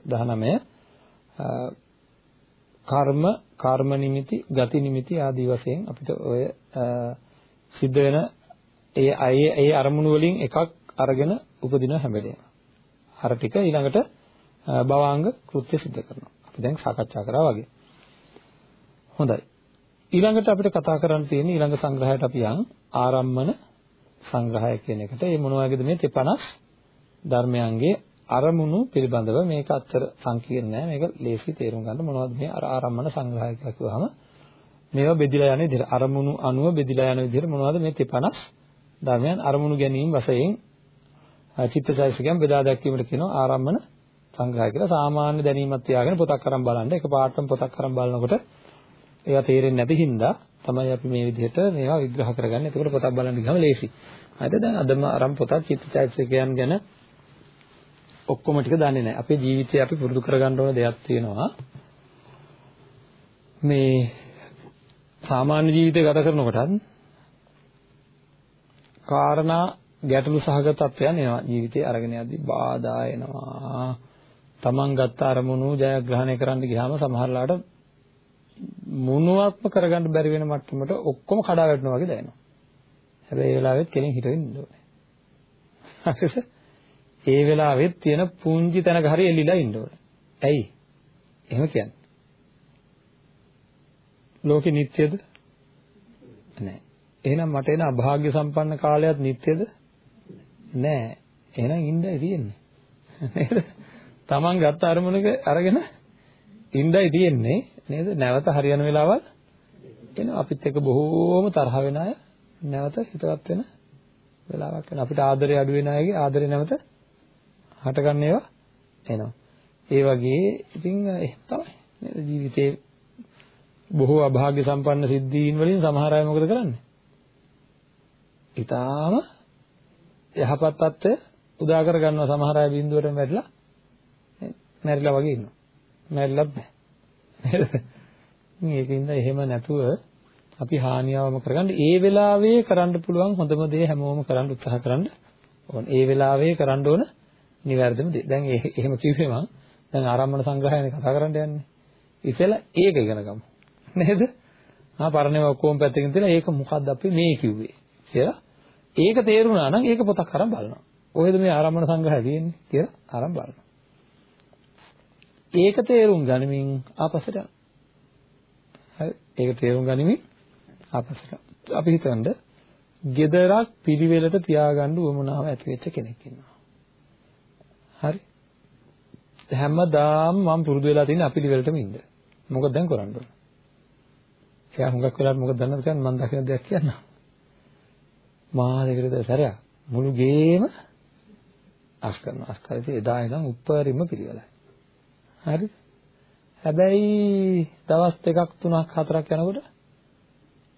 B: 19 කර්ම කර්ම නිමිති ගති නිමිති ආදී වශයෙන් අපිට ඔය සිද්ධ වෙන ඒ අය ඒ අරමුණු වලින් එකක් අරගෙන උපදින හැම වෙලේම අර ටික ඊළඟට භවාංග කෘත්‍ය සිද්ධ කරනවා. අපි දැන් සාකච්ඡා කරා වගේ. හොඳයි. ඊළඟට අපිට කතා කරන්න තියෙන ඊළඟ සංග්‍රහයට අපි යන්. ආරම්මන සංග්‍රහය කියන එකට. ඒ මොන වගේද මේ 50 ධර්මයන්ගේ අරමුණු පිළිබඳව මේක අතර සංකීර්ණ නෑ. මේක ලේසි තේරුම් ගන්න මොනවද මේ අර ආරම්මන සංග්‍රහය කියලා කිව්වහම මේවා බෙදිලා යන විදිහට අරමුණු අනුව බෙදිලා යන විදිහට මොනවද මේ 50 ධර්මයන් අරමුණු ගැනීම වශයෙන් චිත්තචෛතසිකයන් බෙදා දැක්වීමට කියනවා ආරම්මන සංග්‍රහය කියලා. සාමාන්‍ය දැනීමක් තියාගෙන පොතක් අරන් බලන්න. එක පාටම පොතක් අරන් බලනකොට ඒවා තේරෙන්නේ නැති හින්දා තමයි අපි මේ විදිහට මේවා විග්‍රහ කරගන්නේ. එතකොට පොතක් බලන්න ගියාම ලේසි. හරිද? දැන් අදම අරන් පොතක් චිත්තචෛතසිකයන් ගැන ඔක්කොම ටික දන්නේ නැහැ. අපේ ජීවිතේ අපි පුරුදු කරගන්න ඕන දෙයක් තියෙනවා. මේ සාමාන්‍ය ජීවිතය ගත කරනකොටත් කාරණා ගැටලු සහගත තත්ත්වයන් එනවා ජීවිතේ අරගෙන යද්දි බාධා එනවා. තමන් ගත්ත අරමුණු ජයග්‍රහණය කරන්න ගියාම සමහරලාට මොනවත්ම කරගන්න බැරි වෙන මට්ටමට ඔක්කොම කඩා වැටෙනවා වගේ දැනෙනවා. හැබැයි ඒ වෙලාවෙත් කෙලින් හිටවෙන්න ඉන්න ඕනේ. හරිද? ඒ වෙලාවෙත් තියෙන පුංචි තැනක හරි එල්ලිලා ඉන්න ඕනේ. ඇයි? එහෙම කියන්නේ. ලෝකෙ නිට්ටයද? නැහැ. එහෙනම් මට එන අභාග්‍ය සම්පන්න කාලයත් නිට්ටයද? නැහැ. එහෙනම් ඉන්නයි තියෙන්නේ. නේද? Taman ගත්ත අරමුණක අරගෙන ඉන්නයි තියෙන්නේ. නේද? නැවත හරියන වෙලාවල් එනවා. අපිත් එක්ක බොහෝම තරහ වෙන අය නැවත හිතවත් වෙන වෙලාවක් වෙනවා. අපිට ආදරේ අඩු වෙන අයගේ ආදරේ නැවත හටගන්න ඒවා එනවා. ඒ වගේ ඉතින් එහෙම තමයි. නේද? ජීවිතේ බොහෝ අභාග්‍ය සම්පන්න සිද්ධීන් වලින් සමහර අය මොකද කරන්නේ? ඊටාම යහපත් తත්වය උදා කර ගන්නවා සමහර අය බින්දුවටම වැටලා මැරිලා වගේ ඉන්නවා. මැරිලත් නැහැ. මේකින්ද එහෙම නැතුව අපි හානියවම කරගන්න ඒ වෙලාවේ කරන්න පුළුවන් හොඳම දේ හැමෝම කරන්න උත්සාහ කරන්න ඕන. ඒ වෙලාවේ කරන්න ඕන නිවැරදිම දේ. දැන් එහෙම කිව්වේ මම දැන් ආරම්භන සංග්‍රහයනේ කතා කරන්න යන්නේ. ඉතලා ඒක ඉගෙන ගමු. නේද? ආ පරණේම ඔක්කොම පැත්තකින් තියලා ඒක මොකද්ද අපි මේ කිව්වේ? කියලා. ඒක තේරුණා නම් ඒක පොතක් අරන් බලනවා. කොහෙද මේ ආරම්භන සංග්‍රහය තියෙන්නේ කියලා අරන් බලනවා. ඒක තේරුම් ගනිමින් ආපස්සට යනවා. හරි. ඒක තේරුම් ගනිමින් ආපස්සට. අපි හිතන්න gedarak පිළිවෙලට තියාගන්න උවමනාව ඇති වෙච්ච කෙනෙක් ඉන්නවා. හරි. හැමදාම මම පුරුදු වෙලා තියෙන අපිළිවෙලටම ඉන්න. මොකද දැන් කරන්න ඕන? එයා හුඟක් වෙලාවට මොකද දන්නවද කියන්නේ මම දකින දෙයක් කියන්න. මා දෙකට සැරයක් මුළු ගේම අස් කරනවා. අස් කරලා එදා ඉඳන් උප්පරිම පිළිවෙලයි. හරිද? හැබැයි දවස් දෙකක් තුනක් හතරක් යනකොට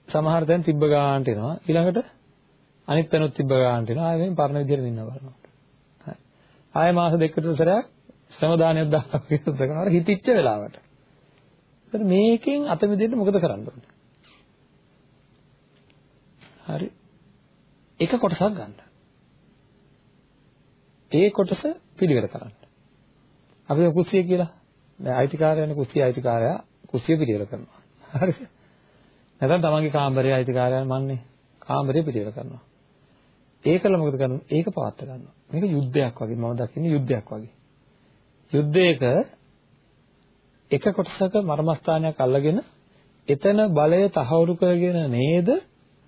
B: සමහර දැන් තිබ්බ ගානට එනවා. ඊළඟට අනිත් තැනුත් තිබ්බ ගානට එනවා. ආයෙ මේ පරණ විදිහට ඉන්නවා බලනවා. හරි. ආයෙ මාස දෙකකට සැරයක් ශ්‍රම දානයක් දාලා විසුද්ධ කරනවා හිතිච්ච වෙලාවට. ඒත් මේකෙන් අත මිදෙන්න මොකද කරන්න ඕනේ? හරි. එක කොටසක් ගන්න. ඒ කොටස පිළිවෙල කරන්න. අපි කුස්සිය කියලා. දැන් අයිතිකාරයනේ කුස්සිය අයිතිකාරයා කුස්සිය පිළිවෙල කරනවා. හරිද? නැත්නම් තමන්ගේ කාමරයේ අයිතිකාරයන් මන්නේ කාමරය පිළිවෙල කරනවා. ඒකල මොකද කරන්නේ? ඒක පාත්ත ගන්නවා. මේක යුද්ධයක් වගේ මම දකින්නේ යුද්ධයක් වගේ. යුද්ධයක එක කොටසක මර්මස්ථානයක් අල්ලගෙන එතන බලය තහවුරු කරගෙන නේද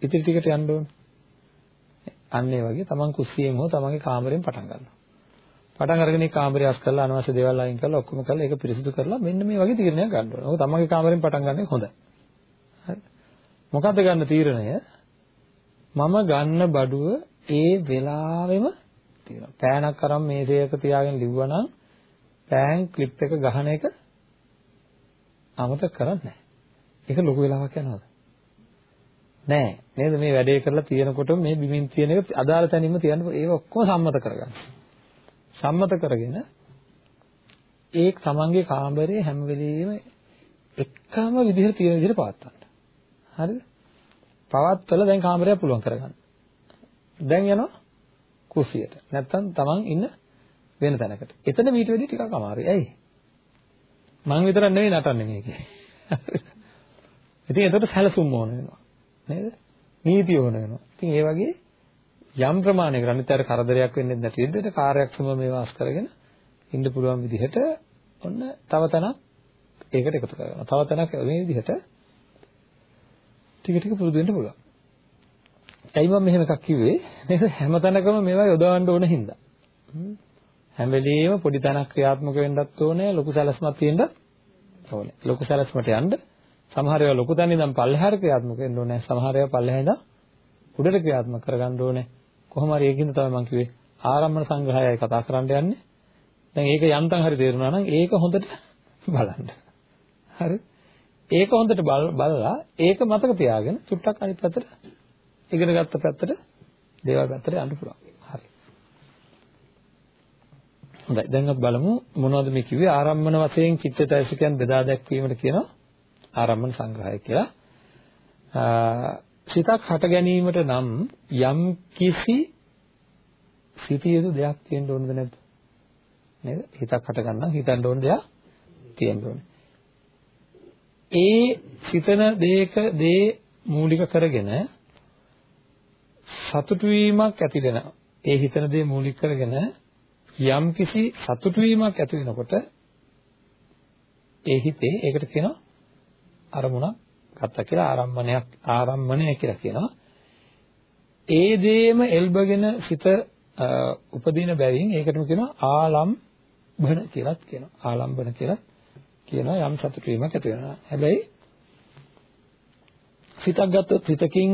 B: ඉතිරි ටිකට යන්න ඕනේ. අන්න ඒ වගේ තමන් කුස්සියෙන් හෝ තමන්ගේ කාමරයෙන් පටන් ගන්නවා. පටන් අරගෙන ඒ කාමරය අස් කරලා අනවශ්‍ය දේවල් අයින් කරලා ඔක්කොම කරලා ඒක පිරිසිදු කරලා මෙන්න මේ වගේ තීරණයක් ගන්න ඕනේ. ඔක තමන්ගේ කාමරයෙන් පටන් ගන්න එක හොඳයි. හරි. මොකද්ද ගන්න තීරණය? මම ගන්න බඩුව ඒ වෙලාවෙම තියෙනවා. පෑනක් අරන් මේසයක තියාගෙන ලිව්වනම් පෑන් ක්ලිප් එක ගහන එක අමතක කරන්නේ නැහැ. ඒක ලොකු වෙලාවක් යනවාද? නෑ. නේද මේ වැඩේ කරලා තියෙනකොට මේ බිමින් තියෙන එක අදාළ තැනින්ම තියන්න ඒක ඔක්කොම සම්මත කරගන්න. සම්මත කරගෙන ඒ තමන්ගේ කාමරේ හැම වෙලෙම එකම විදිහට තියෙන විදිහට පවත්වන්න. හරිද? පවත්වලා දැන් කාමරය පුළුවන් කරගන්න. දැන් යනවා කුස්සියට. නැත්තම් තමන් ඉන්න වෙන තැනකට. එතන මීට වෙදී ටිකක් අමාරුයි. ඇයි? මං විතරක් නෙවෙයි නටන්නේ මේකේ. ඉතින් ඒකට සැලසුම් ඕන වෙනවා. නේද? නීති ඕන වෙනවා. ඉතින් ඒ වගේ යම් ප්‍රමාණයකට අනිත් අර කරදරයක් වෙන්නේ නැති විදිහට කාර්යක්ෂම මේවා අස් කරගෙන ඉන්න පුළුවන් විදිහට ඔන්න තව තැනක් ඒකට එකතු කරගන්න. තව තැනක් මේ විදිහට ටික ටික පුරුදු වෙන්න පුළුවන්. ඇයි මම මෙහෙම එකක් කිව්වේ? නේද? හැම තැනකම මේවා යොදවන්න ඕන හින්දා. හැම වෙලෙම පොඩි තැනක් ක්‍රියාත්මක වෙන්නත් ඕනේ, ලොකු සැලැස්මක් තියෙන්නත් ඕනේ. ලොකු සැලැස්මට යන්න සමහර ඒවා ලොකු තැන ඉඳන් පල්ලෙහාට ක්‍රියාත්මක වෙන්න ඕනේ. සමහර ඒවා පල්ලෙහා ඉඳන් උඩට ක්‍රියාත්මක කරගන්න ඕනේ. කොහොම හරි ඒකින්ද තමයි මම කිව්වේ ආරම්භන සංග්‍රහයයි කතා කරන්න යන්නේ. දැන් ඒක යන්තම් හරි තේරුණා නම් ඒක හොඳට බලන්න. හරි? ඒක හොඳට බලලා ඒක මතක තියාගෙන චුට්ටක් අනිත් පැත්තට ඉගෙන ගත්ත පැත්තට දේවල් පැත්තට යන්න පුළුවන්. හරි. හොඳයි. දැන් අපි බලමු මොනවද මේ කිව්වේ ආරම්භන වශයෙන් චිත්තචෛතසිකයන් බෙදා දැක්වීමට කියනවා ආරම්භන සංග්‍රහය කියලා. සිතක් හට ගැනීමට නම් යම් කිසි සිටියුතු දෙයක් තියෙන්න ඕනද නැද්ද? නේද? හිතක් හට ගන්න හිතන්න ඕන දෙයක් තියෙන්න ඕනේ. ඒ සිතන දේක දේ මූලික කරගෙන සතුටු වීමක් ඇති වෙනවා. ඒ හිතන දේ මූලික කරගෙන යම් කිසි සතුටු වීමක් ඇති වෙනකොට ඒ හිතේ ඒකට කියනවා අරමුණක් ගත්තා කියලා ආරම්මණයක් ආරම්මණය කියලා කියනවා. ඒ දේම එල්බගෙන සිත උපදින බැවින් ඒකටම කියනවා ආලම්බන කියලාත් කියනවා. ආලම්බන කියලා කියනවා යම් සතුට වීමක් ඇති වෙනවා. හැබැයි සිතක් ගත්තොත් හිතකින්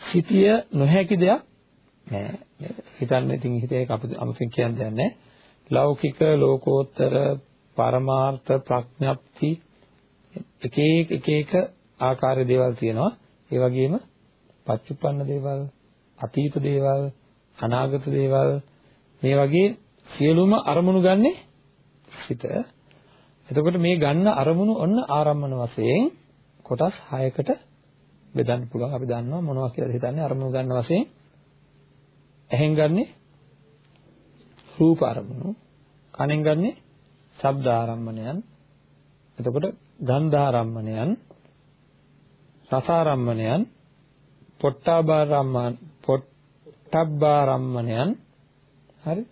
B: සිටිය නොහැකි දෙයක් නෑ නේද? හිතන්න ඉතින් හිතේ අමුතුවෙන් කියන්න දෙයක් නෑ. ලෞකික ලෝකෝත්තර පරමාර්ථ ප්‍රඥප්ති එක එක එක එක ආකාරයේ දේවල් තියෙනවා. ඒ වගේම පච්චුප්පන්න දේවල්, අතීත දේවල්, අනාගත දේවල් මේ වගේ සියලුම අරමුණු ගන්නෙ සිත. එතකොට මේ ගන්න අරමුණු ඔන්න ආරම්මන වශයෙන් කොටස් 6කට බෙදන්න පුළුවන්. අපි දන්නවා මොනවා කියලාද හිතන්නේ අරමුණු ගන්න වශයෙන්. ඇහෙන් ගන්නෙ රූප අරමුණු, කනෙන් ගන්නෙ ශබ්ද ආරම්මණයන් එතකොට ගන්ධ ආරම්මණයන් රස ආරම්මණයන් පොට්ටාබාරම්මන පොට්ටබ්බාරම්මණයන් හරි?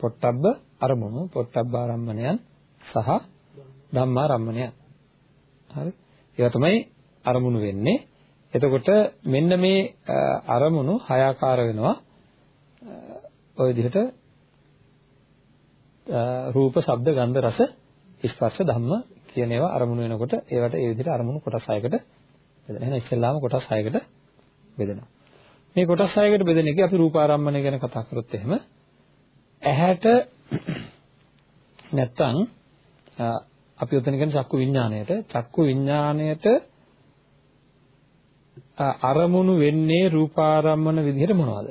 B: පොට්ටබ්බ අරමුණු පොට්ටබ්බාරම්මණයන් සහ ධම්මාරම්මණයන්. හරි? ඒවා තමයි අරමුණු වෙන්නේ. එතකොට මෙන්න මේ අරමුණු හය ආකාර වෙනවා. ඔය විදිහට රූප, ශබ්ද, ගන්ධ, රස, ස්පර්ශ, ධම්ම කියන ඒවා අරමුණු වෙනකොට ඒවට ඒ විදිහට අරමුණු කොටස් 6කට බෙදෙනවා. එහෙනම් ඉස්සෙල්ලාම කොටස් 6කට බෙදෙනවා. මේ කොටස් 6කට බෙදෙන එකේ අපි රූපාරම්මණය ගැන කතා කරොත් එහෙම ඇහැට නැත්තම් අපි උතන කියන චක්කු විඥාණයට චක්කු විඥාණයට අරමුණු වෙන්නේ රූපාරම්මන විදිහට මොනවද?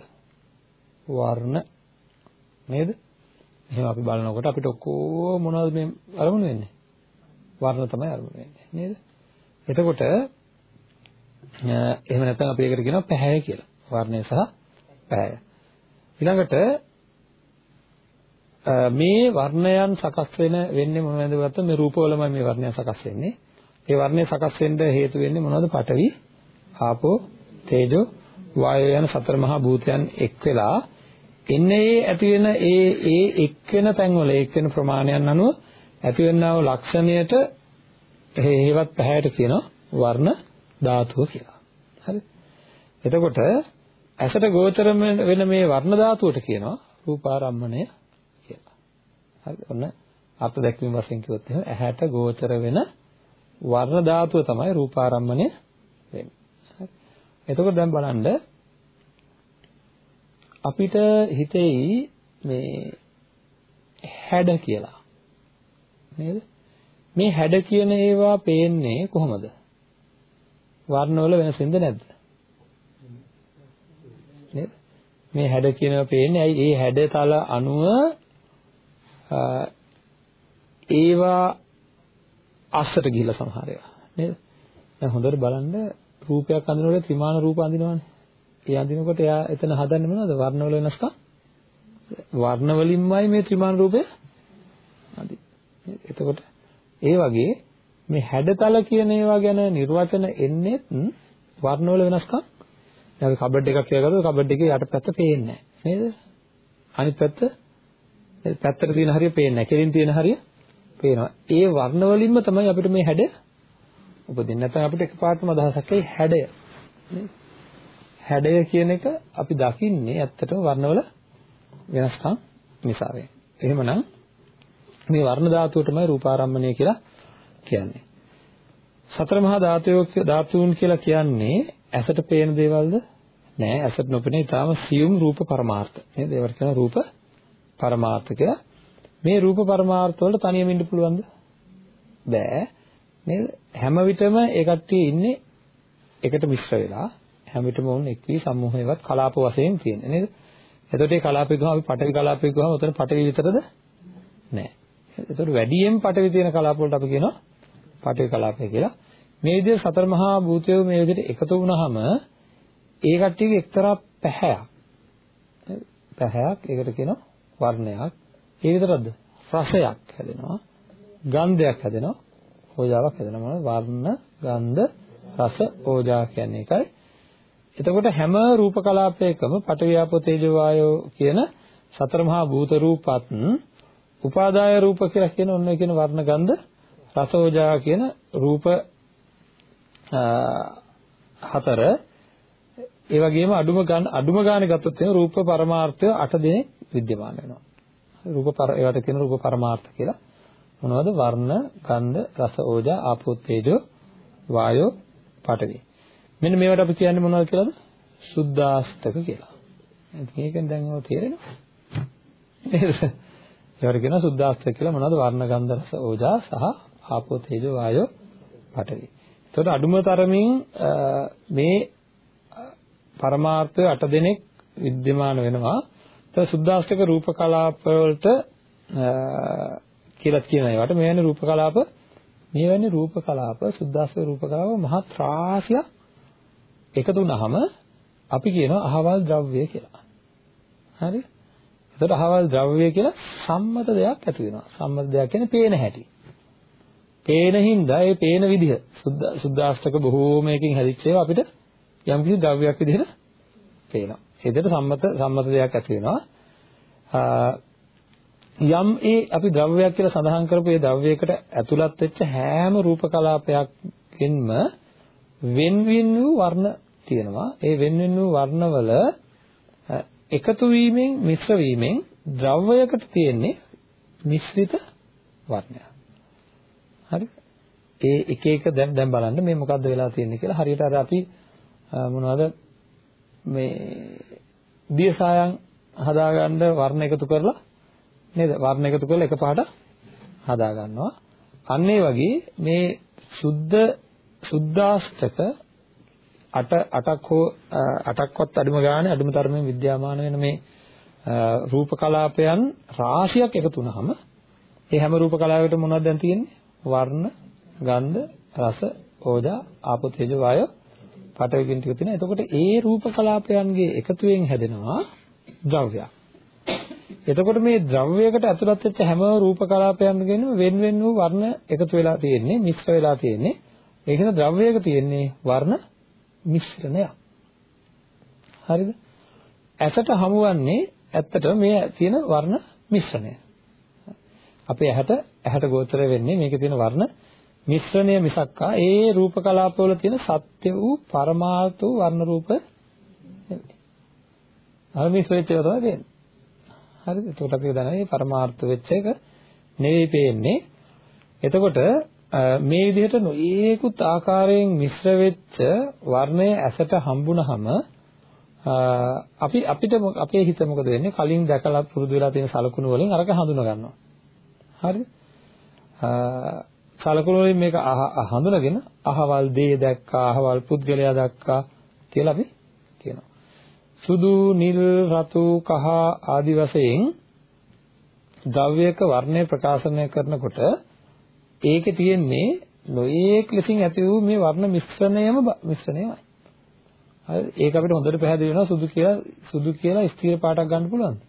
B: වර්ණ නේද? එහෙනම් අපි බලනකොට අපිට ඔක්කොම මොනවද මේ අරමුණු වෙන්නේ? වර්ණ තමයි අරමුණු වෙන්නේ නේද? එතකොට එහෙම නැත්නම් අපි ඒකට කියනවා පැහැය කියලා. වර්ණය සහ පැහැය. ඊළඟට මේ වර්ණයන් සකස් වෙන වෙන්නේ මොනවද ගත්තොත් මේ රූපවලමයි මේ වර්ණයන් සකස් වෙන්නේ. ඒ වර්ණය සකස් වෙන්න හේතු වෙන්නේ මොනවද? පඨවි, ආපෝ, තේජෝ, වායෝ යන සතර මහා භූතයන් එක් වෙලා එන්නේ ඒ ඇති වෙන ඒ ඒ එක් වෙන තැන්වල එක් වෙන ප්‍රමාණයන් අනුව ඇති වෙනා වූ ලක්ෂණයට හේවත් පැහැයට කියනවා වර්ණ ධාතුව කියලා. හරි. එතකොට ඇසට ගෝචර වෙන මේ වර්ණ ධාතුවට කියනවා රූපාරම්මණය කියලා. හරි. ඔන්න අර්ථ දැක්වීම වශයෙන් කිව්වොත් එහෙනම් ඇහැට ගෝචර වෙන වර්ණ ධාතුව තමයි රූපාරම්මණය වෙන්නේ. හරි. එතකොට දැන් බලන්න අපිට හිතෙයි මේ හැඩ කියලා. නේද? මේ හැඩ කියන ඒවා පේන්නේ කොහොමද? වර්ණවල වෙනසින්ද නැද්ද? නේද? මේ හැඩ කියනවා පේන්නේ ඇයි ඒ හැඩතල අණුව ඒවා අස්සට ගිහිල්ලා සමහර ඒවා නේද? දැන් හොඳට බලන්න රූපයක් අඳිනකොට ත්‍රිමාන රූප අඳිනවනේ. ඒ අඳිනකොට එයා එතන හදන්නේ මොනවද? වර්ණවල වෙනස්කම්. වර්ණ වලින්මයි මේ ත්‍රිමාන රූපය අඳින්නේ. එතකොට ඒ වගේ මේ හැඩතල කියන ඒවා ගැන නිර්වචන එන්නේත් වර්ණවල වෙනස්කම්. දැන් කබඩ් එකක් කියලා ගත්තොත් කබඩ් එකේ යටපැත්ත පේන්නේ නැහැ නේද? අනිත් පැත්ත පැත්තට තියෙන හරිය පේන්නේ නැහැ. කෙලින් තියෙන හරිය පේනවා. ඒ වර්ණ වලින්ම තමයි අපිට මේ හැඩ උපදින්නේ. නැත්නම් අපිට එකපාරටම අදහසක් එයි හැඩය. හැඩය කියන එක අපි දකින්නේ ඇත්තටම වර්ණවල වෙනස්කම් නිසා වේ. එහෙමනම් මේ වර්ණ ධාතුවටමයි රූපාරම්මණය කියලා කියන්නේ. සතර මහා ධාතුයෝ ධාතුන් කියලා කියන්නේ ඇසට පේන දේවල්ද? නෑ ඇසට නොපෙනෙන ඊටාම සියුම් රූප පරමාර්ථ. නේද? ඒවට කියන රූප පරමාර්ථ කියලා. මේ රූප පරමාර්ථ වලට තනියම ඉන්න පුළුවන්ද? බෑ. නේද? හැම විටම ඒ කට්ටිය ඉන්නේ එකට මිශ්‍ර වෙලා හැම විටම වුන් එක් වී සමූහයවත් කලාප වශයෙන් තියෙන්නේ නේද? එතකොට මේ කලාපේ ගහම අපි පටවි කලාපේ ගහම උතන පටවි විතරද? නෑ. එතකොට වැඩියෙන් පටවි තියෙන කලාප වලට අපි කියනවා පටවි කලාපය කියලා. මේ විදිහට සතර මහා භූතයෝ මේ විදිහට එකතු වුණාම ඒ කට්ටියගේ එක්තරා පැහැයක් පැහැයක් ඒකට කියනවා වර්ණයක් ඒ විතරක්ද රසයක් හැදෙනවා ගන්ධයක් හැදෙනවා ඕජාවක් හැදෙනවා මොනවද වර්ණ ගන්ධ රස ඕජා කියන්නේ ඒකයි එතකොට හැම රූප කලාපයකම පටවියාපෝ තේජෝ වායෝ කියන සතර මහා භූත රූපත් උපාදාය රූප කියලා කියන ඔන්න කියන වර්ණ ගන්ධ රසෝජා කියන රූප හතර ඒ වගේම අඩුම ගන්න අඩුම ගානේ ගත්තොත් එන රූප පරමාර්ථය 8 දිනේ විද්‍යමාන වෙනවා. රූප පර ඒවට කියන රූප පරමාර්ථ කියලා. මොනවද වර්ණ, ගන්ධ, රස, ඕජා, ආපෝ, තේජෝ, වායෝ, පඨවි. මෙන්න මේවට අපි කියන්නේ මොනවද කියලාද? සුද්ධාස්තක කියලා. ඉතින් ඒකෙන් දැන් ඔය තේරෙනවා. නේද? ඒවට කියනවා සුද්ධාස්තක කියලා මොනවද? වර්ණ ගන්ධ රස ඕජා සහ ආපෝ තේජෝ වායෝ පඨවි. එතකොට අඩුම තරමින් මේ පරමාර්ථය අට දෙනෙක් විද්‍යමාන වෙනවා. එතකොට සුද්ධාස්තක රූප කලාප වලට කියලා කියන ඒවාට මේ වෙන රූප කලාප මේ වෙන රූප කලාප සුද්දාස්ස රූප කලාප මහත් රාශියක් එකතු වුනහම අපි කියනවා අහවල් ද්‍රව්‍ය කියලා. හරි? එතකොට අහවල් ද්‍රව්‍ය කියලා සම්මත දෙයක් ඇති වෙනවා. සම්මත දෙයක් කියන්නේ පේන හැටි. පේන හින්දා ඒ පේන විදිහ සුද්දාස්තක බොහෝමයකින් හැදිච්ච ඒවා අපිට යම්කිසි ද්‍රව්‍යයක් විදිහට පේනවා. ඒ විදිහට සම්මත සම්මත දෙයක් ඇති වෙනවා. යම් ඒ අපි ද්‍රව්‍යයක් කියලා සඳහන් කරපු ඒ ද්‍රව්‍යයකට ඇතුළත් වෙච්ච හැම රූප කලාපයකින්ම වෙන වෙන වූ වර්ණ තියෙනවා. ඒ වෙන වෙන වූ වර්ණවල එකතු වීමෙන් මිශ්‍ර වීමෙන් ද්‍රව්‍යයකට තියෙන්නේ මිශ්‍රිත වර්ණයක්. හරි? ඒ එක එක දැන් දැන් බලන්න මේ මොකද්ද වෙලා තියෙන්නේ කියලා හරියට අර අපි මොනවද මේ දියසායන් හදාගන්න වර්ණ එකතු කරලා නේද වර්ණ එකතු කරලා එකපාරට හදා ගන්නවා අන්න ඒ වගේ මේ සුද්ධ සුද්ධාෂ්ටක අට අටක් හෝ අටක්වත් අඩුම ගානේ අඩුම තරමේ විද්‍යාමාන වෙන මේ රූප කලාපයන් රාශියක් එකතු වුනහම ඒ හැම රූප කලාවකටම මොනවද දැන් තියෙන්නේ වර්ණ ගන්ධ රස ඕජා ආපෝ තේජෝ වායෝ පඨවි කියන ටික තියෙනවා. එතකොට ඒ රූප කලාපයන්ගේ එකතුවෙන් හැදෙනවා ද්‍රව්‍යයක්. එතකොට මේ ද්‍රව්‍යයකට ඇතුළත් වෙච්ච හැම රූප කලාපයන්ගෙම වෙන වෙන වූ වර්ණ එකතු වෙලා තියෙන්නේ, මිශ්‍ර වෙලා තියෙන්නේ. ඒක නිසා ද්‍රව්‍යයක තියෙන්නේ වර්ණ මිශ්‍රණයක්. හරිද? ඇසට හමුවන්නේ ඇත්තටම මේ තියෙන වර්ණ මිශ්‍රණය. අපේ ඇහැට ඇහැට ගෝචර වෙන්නේ මේකේ තියෙන වර්ණ මිශ්‍රණය මිසක්කා ඒ රූප කලාපවල තියෙන සත්‍ය වූ පරමාර්ථ වූ වර්ණ රූප නෙවෙයි. අර මිශ්‍ර වෙච්ච ඒවා තමයි තියෙන්නේ. හරිද? එතකොට අපි දන්නවා මේ පරමාර්ථ වෙච්ච එක නෙවෙයි පේන්නේ. එතකොට මේ විදිහට නොයේකුත් ආකාරයෙන් මිශ්‍ර වෙච්ච වර්ණය ඇසට හම්බුනහම අපි අපිට අපේ හිත මොකද වෙන්නේ කලින් දැකලා පුරුදු වෙලා තියෙන සලකුණු වලින් අරක හඳුනා ගන්නවා. හරිද? සලකුණු වලින් මේක හඳුනගෙන අහවල් දේ දැක්කා, අහවල් පුද්ගලයා දැක්කා කියලා අපි කියනවා. සුදු, නිල්, රතු, කහ ආදි වශයෙන් ද්‍රව්‍යක වර්ණය ප්‍රකාශනය කරනකොට ඒකේ තියෙන්නේ නොයේක් ලෙසින් ඇති වූ මේ වර්ණ මිශ්‍රණයම මිශ්‍රණයමයි. හරි ඒක අපිට හොඳට පැහැදිලි වෙනවා සුදු කියලා සුදු කියලා ස්ථිර පාටක් ගන්න පුළුවන්ද?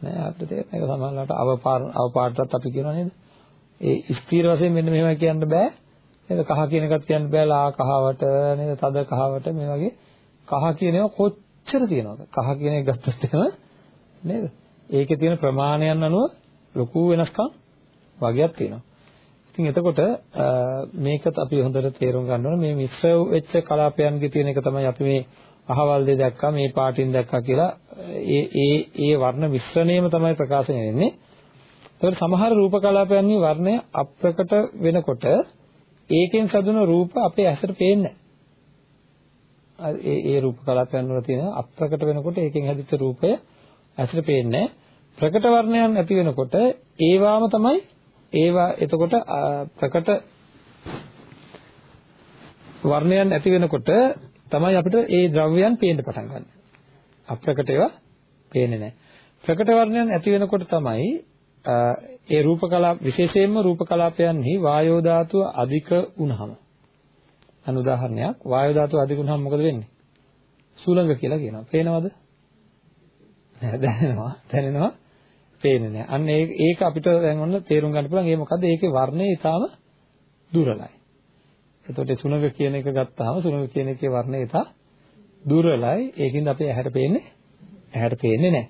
B: නෑ අපිට තේරෙන්නේ ඒක සමහරවිට අවපාර අවපාටත් අපි කියනවා නේද? ඒ ස්ථිර වශයෙන් මෙන්න මෙහෙම කියන්න බෑ. නේද? කහ කියන එකත් කියන්න බෑ ලා කහවට නේද? තද කහවට මේ වගේ කහ කියන ඒවා කොච්චර තියෙනවද? කහ කියන එක ගත්තොත් එහෙම නේද? ඒකේ තියෙන ප්‍රමාණයන් අනුව ලොකු වෙනස්කම් වගේක් තියෙනවා. ඉතින් එතකොට මේකත් අපි හොඳට තේරුම් ගන්න ඕනේ. මේ මිශ්‍ර වෙච්ච කලාපයන්ගේ තියෙන එක තමයි අපි මේ අහවල් දෙය දැක්කා මේ පාටින් දැක්කා කියලා. ඒ ඒ ඒ වර්ණ මිශ්‍රණයම තමයි ප්‍රකාශනය වෙන්නේ. ඒකට සමහර රූප කලාපයන්ගේ වර්ණය අප්‍රකට වෙනකොට ඒකෙන් සැදුණු රූප අපේ ඇසට පේන්නේ ඒ ඒ රූප කලාපයන් වල තියෙන අප්‍රකට වෙනකොට ඒකෙන් හැදිච්ච රූපය ඇසට පේන්නේ ප්‍රකට වර්ණයන් ඇති වෙනකොට ඒවාම තමයි ඒවා එතකොට ප්‍රකට වර්ණයන් ඇති වෙනකොට තමයි අපිට ඒ ද්‍රව්‍යයන් පේන්න පටන් ගන්න. අප්‍රකට ඒවා පේන්නේ නැහැ. ප්‍රකට වර්ණයන් ඇති වෙනකොට තමයි ඒ රූප කලාප විශේෂයෙන්ම රූප කලාපයන්හි වායෝ ධාතුව අධික වුණාම අනු උදාහරණයක් වායෝ ධාතුව අධික වුණාම මොකද වෙන්නේ? සුළඟ කියලා කියනවා. පේනවද? නෑ දැනෙනවා. දැනෙනවා. පේන්නේ නෑ. අන්න ඒක අපිට දැන් ඔන්න තේරුම් ගන්න පුළුවන්. ඒ මොකද්ද? ඒකේ වර්ණය ඊටාම දුර්වලයි. එතකොට සුළඟ කියන එක ගත්තාම සුළඟ කියන එකේ වර්ණය ඊටා දුර්වලයි. ඒකින්ද අපේ ඇහැට පේන්නේ ඇහැට පේන්නේ නෑ.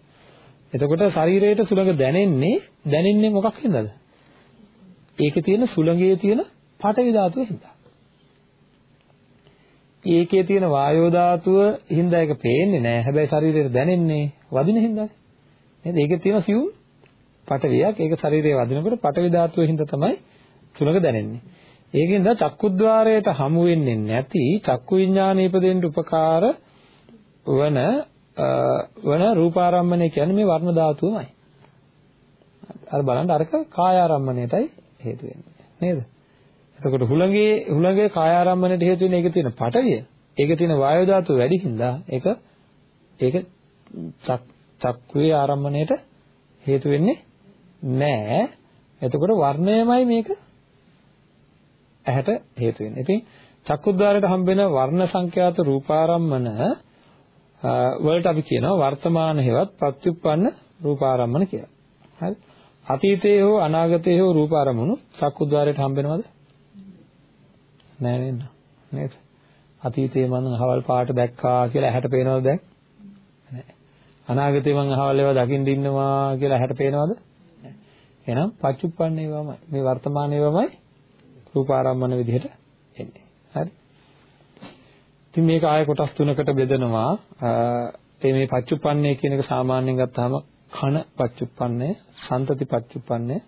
B: එතකොට ශරීරයට සුළඟ දැනෙන්නේ දැනෙන්නේ මොකක් හින්දාද? ඒකේ තියෙන සුළඟේ තියෙන පටවි ධාතුව හින්දා. ඒකේ තියෙන වායෝ ධාතුව හින්දා ඒක පේන්නේ නැහැ. හැබැයි ශරීරයට දැනෙන්නේ වදින හින්දානේ. නේද? ඒකේ තියෙන සියුම් පටවියක් ඒක ශරීරයේ වදිනකොට පටවි ධාතුව හින්දා තමයි සුළඟ දැනෙන්නේ. ඒකෙන්ද චක්කුද්්වාරයට හමු වෙන්නේ නැති චක්කු විඥාන ඉපදෙන්න උපකාර වන වන රූපාරම්මණය කියන්නේ මේ වර්ණ ධාතුවමයි. අර බලන්න අරක කායාරම්මණයටයි හේතු වෙන්නේ නේද? එතකොට හුළඟේ හුළඟේ කායාරම්මණයට හේතු වෙන එකේ තියෙන පටවිය, ඒකේ තියෙන වායු ධාතුව වැඩි හින්දා ඒක ඒක චක්කුවේ ආරම්මණයට හේතු වෙන්නේ නැහැ. එතකොට වර්ණයමයි මේක ඇහැට හේතු වෙන්නේ. ඉතින් චක්කුද්්වාරයට හම්බෙන වර්ණ සංඛ්‍යාත රූපාරම්මන වලට අපි කියනවා වර්තමාන හේවත් ප්‍රත්‍යুৎপন্ন රූපාරම්මන කියලා. හරි. අතීතයේ හෝ අනාගතයේ හෝ රූපාරමුණු චක්කුද්්වාරයට හම්බෙනවද? නෑ නේද? නේද? අතීතයේ මම අහවල් පාට දැක්කා කියලා ඇහැට පේනවද දැන්? නෑ. අනාගතේ මං අහවල් ඒවා දකින්න ඉන්නවා කියලා ඇහැට පේනවද? නෑ. එහෙනම් පච්චුප්පන්න ඒවාමයි. මේ වර්තමාන ඒවාමයි රූපාරම්මන විදිහට එන්නේ. හරි? ඉතින් මේක ආය කොටස් තුනකට බෙදනවා. ඒ මේ පච්චුප්පන්නේ කියන එක සාමාන්‍යයෙන් ගත්තාම කන පච්චුප්පන්නේ, සන්තති පච්චුප්පන්නේ,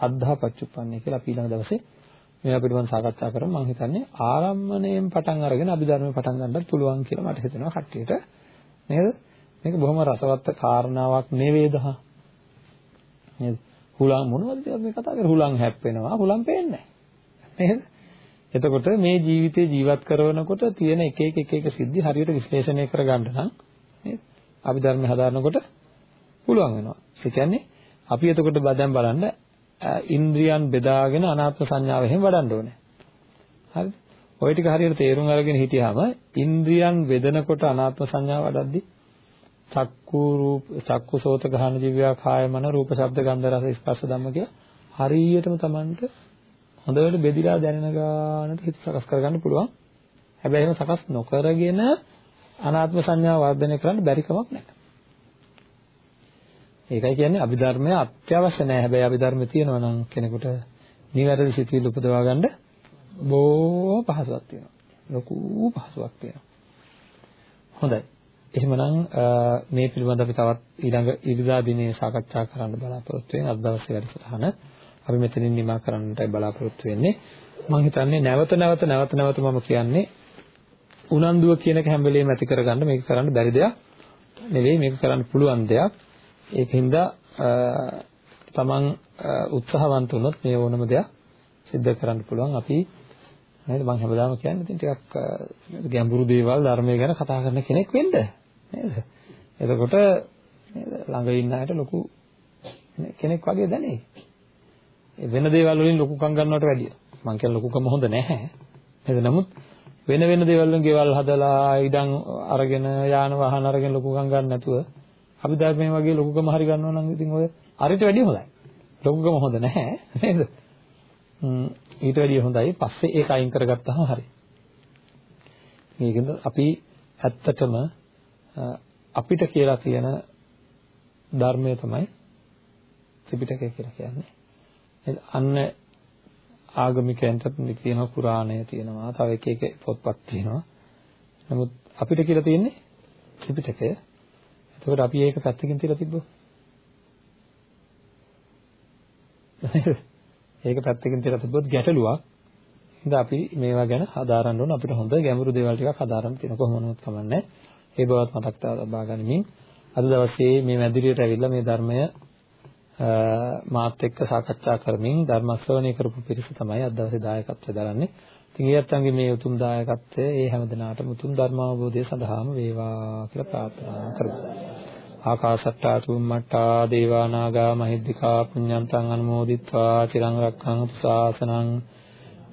B: අද්ධා පච්චුප්පන්නේ කියලා අපි ඊළඟ දවසේ මේවා පිළිබඳව සාකච්ඡා කරමු. මම හිතන්නේ ආරම්මණයෙන් පටන් අරගෙන අභිධර්මයේ පටන් ගන්නත් පුළුවන් කියලා මට හිතෙනවා කට්ටියට. නේද? මේක බොහොම රසවත් කාරණාවක් නෙවෙයිද? නේද? හුලං මොනවද මේ කතා කරන්නේ? හුලං හැප්පෙනවා, හුලං පේන්නේ නැහැ. නේද? එතකොට මේ ජීවිතේ ජීවත් කරනකොට තියෙන එක එක එක එක සිද්ධි හරියට විශ්ලේෂණය කරගන්න නම් නේද? අභිධර්මයේ හදාරනකොට පුළුවන් වෙනවා. ඒ කියන්නේ අපි එතකොට දැන් බලන්න ඉන්ද්‍රියන් බෙදාගෙන අනාත්ම සංඥාව එහෙම වඩන්න ඕනේ. හරිද? ওই ටික හරියට තේරුම් අරගෙන හිටියාම ඉන්ද්‍රියන් බෙදනකොට අනාත්ම සංඥාව වඩද්දි චක්කු රූප චක්කු සෝත ගහන ජීවයා කාය මන රූප ශබ්ද ගන්ධ රස ස්පර්ශ ධම්ම කියලා හරියටම Tamanට හොඳට බෙදිලා දැනෙන ගානට හිත සකස් කරගන්න පුළුවන්. හැබැයි එහෙම සකස් නොකරගෙන අනාත්ම සංඥාව වර්ධනය කරන්න බැරි කමක් නැහැ. ඒකයි කියන්නේ අභිධර්මය අත්‍යවශ්‍ය නැහැ. හැබැයි අභිධර්මය තියෙනවා නම් කෙනෙකුට නිවැරදි සිතුවිලි උපදවා ගන්න බොහෝ පහසුවක් තියෙනවා. ලොකු පහසුවක් තියෙනවා. හොඳයි. එහෙමනම් මේ පිළිබඳව අපි තවත් ඊළඟ ඉරිදා දිනේ සාකච්ඡා කරන්න බලාපොරොත්තු වෙන අද දවසේ වැඩසටහන අපි මෙතනින් නිමා කරන්නටයි බලාපොරොත්තු වෙන්නේ. මම හිතන්නේ නැවත නැවත නැවත නැවත මම කියන්නේ උනන්දුව කියන එක හැම වෙලේම ඇති කරගන්න මේක කරන්න බැරි දෙයක් නෙවෙයි මේක කරන්න පුළුවන් දෙයක්. ඒකින්ද තමන් උත්සාහවන්ත වුණොත් මේ ඕනම දෙයක් සිද්ධ කරන්න පුළුවන්. අපි නේද? මම හැමදාම කියන්නේ ඉතින් ටිකක් ගැඹුරු දේවල් ධර්මය ගැන කතා කරන කෙනෙක් වෙන්න. නේද? එතකොට නේද? ළඟ ඉන්න අයට ලොකු කෙනෙක් වගේ දැනේ. වෙන දේවල් වලින් ලොකුකම් ගන්නවට වැඩිය. මම කියන ලොකුකම හොඳ නැහැ. නේද? නමුත් වෙන වෙන දේවල් වලින් ගෙවල් හදලා ඉඩම් අරගෙන යාන වාහන අරගෙන ලොකුකම් ගන්න නැතුව අපි ධර්මයේ වගේ ලොකුකම හරි ගන්නවා නම් ඉතින් ඔය අරිට වැඩිය හොඳයි. ලොකුකම හොඳ නැහැ. නේද? ඊට වැඩිය හොඳයි. පස්සේ ඒක අයින් කරගත්තාම හරි. මේකෙන්ද අපි ඇත්තටම අපිට කියලා තියෙන ධර්මය තමයි ත්‍රිපිටකය කියලා කියන්නේ. අන්න ආගමිකයන්ට තියෙනවා පුරාණය තියෙනවා. තව එක එක පොත්පත් තියෙනවා. නමුත් අපිට කියලා තියෙන්නේ ත්‍රිපිටකය. එතකොට අපි ඒක පැත්තකින් තියලා තිබ්බොත් ඒක පැත්තකින් තියලා තිබ්බොත් ගැටලුවක්. ඉතින් අපි මේවා ගැන හදාරන්න ඕන. අපිට හොඳ ගැඹුරු දේවල් ටිකක් හදාරන්න තියෙන කොහොම වුණත් කමන්නේ ඒ බවත් මතක් තබා ගනිමින් අද දවසේ මේ මැදිරියට ඇවිල්ලා මේ ධර්මය මාත් එක්ක සාකච්ඡා කරමින් ධර්ම ශ්‍රවණය කරපු පිරිස තමයි අද දවසේ දායකත්වය දරන්නේ. ඉතින් ඒ අත්ංගේ මේ උතුම් දායකත්වය ඒ හැමදෙනාටම උතුම් ධර්ම අවබෝධය සඳහාම වේවා කියලා ප්‍රාර්ථනා කරමු. ආකාශට්ටා තුම්මට්ටා දේවා නාග මහිද්దికා පුඤ්ඤන්තං අනුමෝදිත්වා චිරං රක්ඛන්තු ශාසනං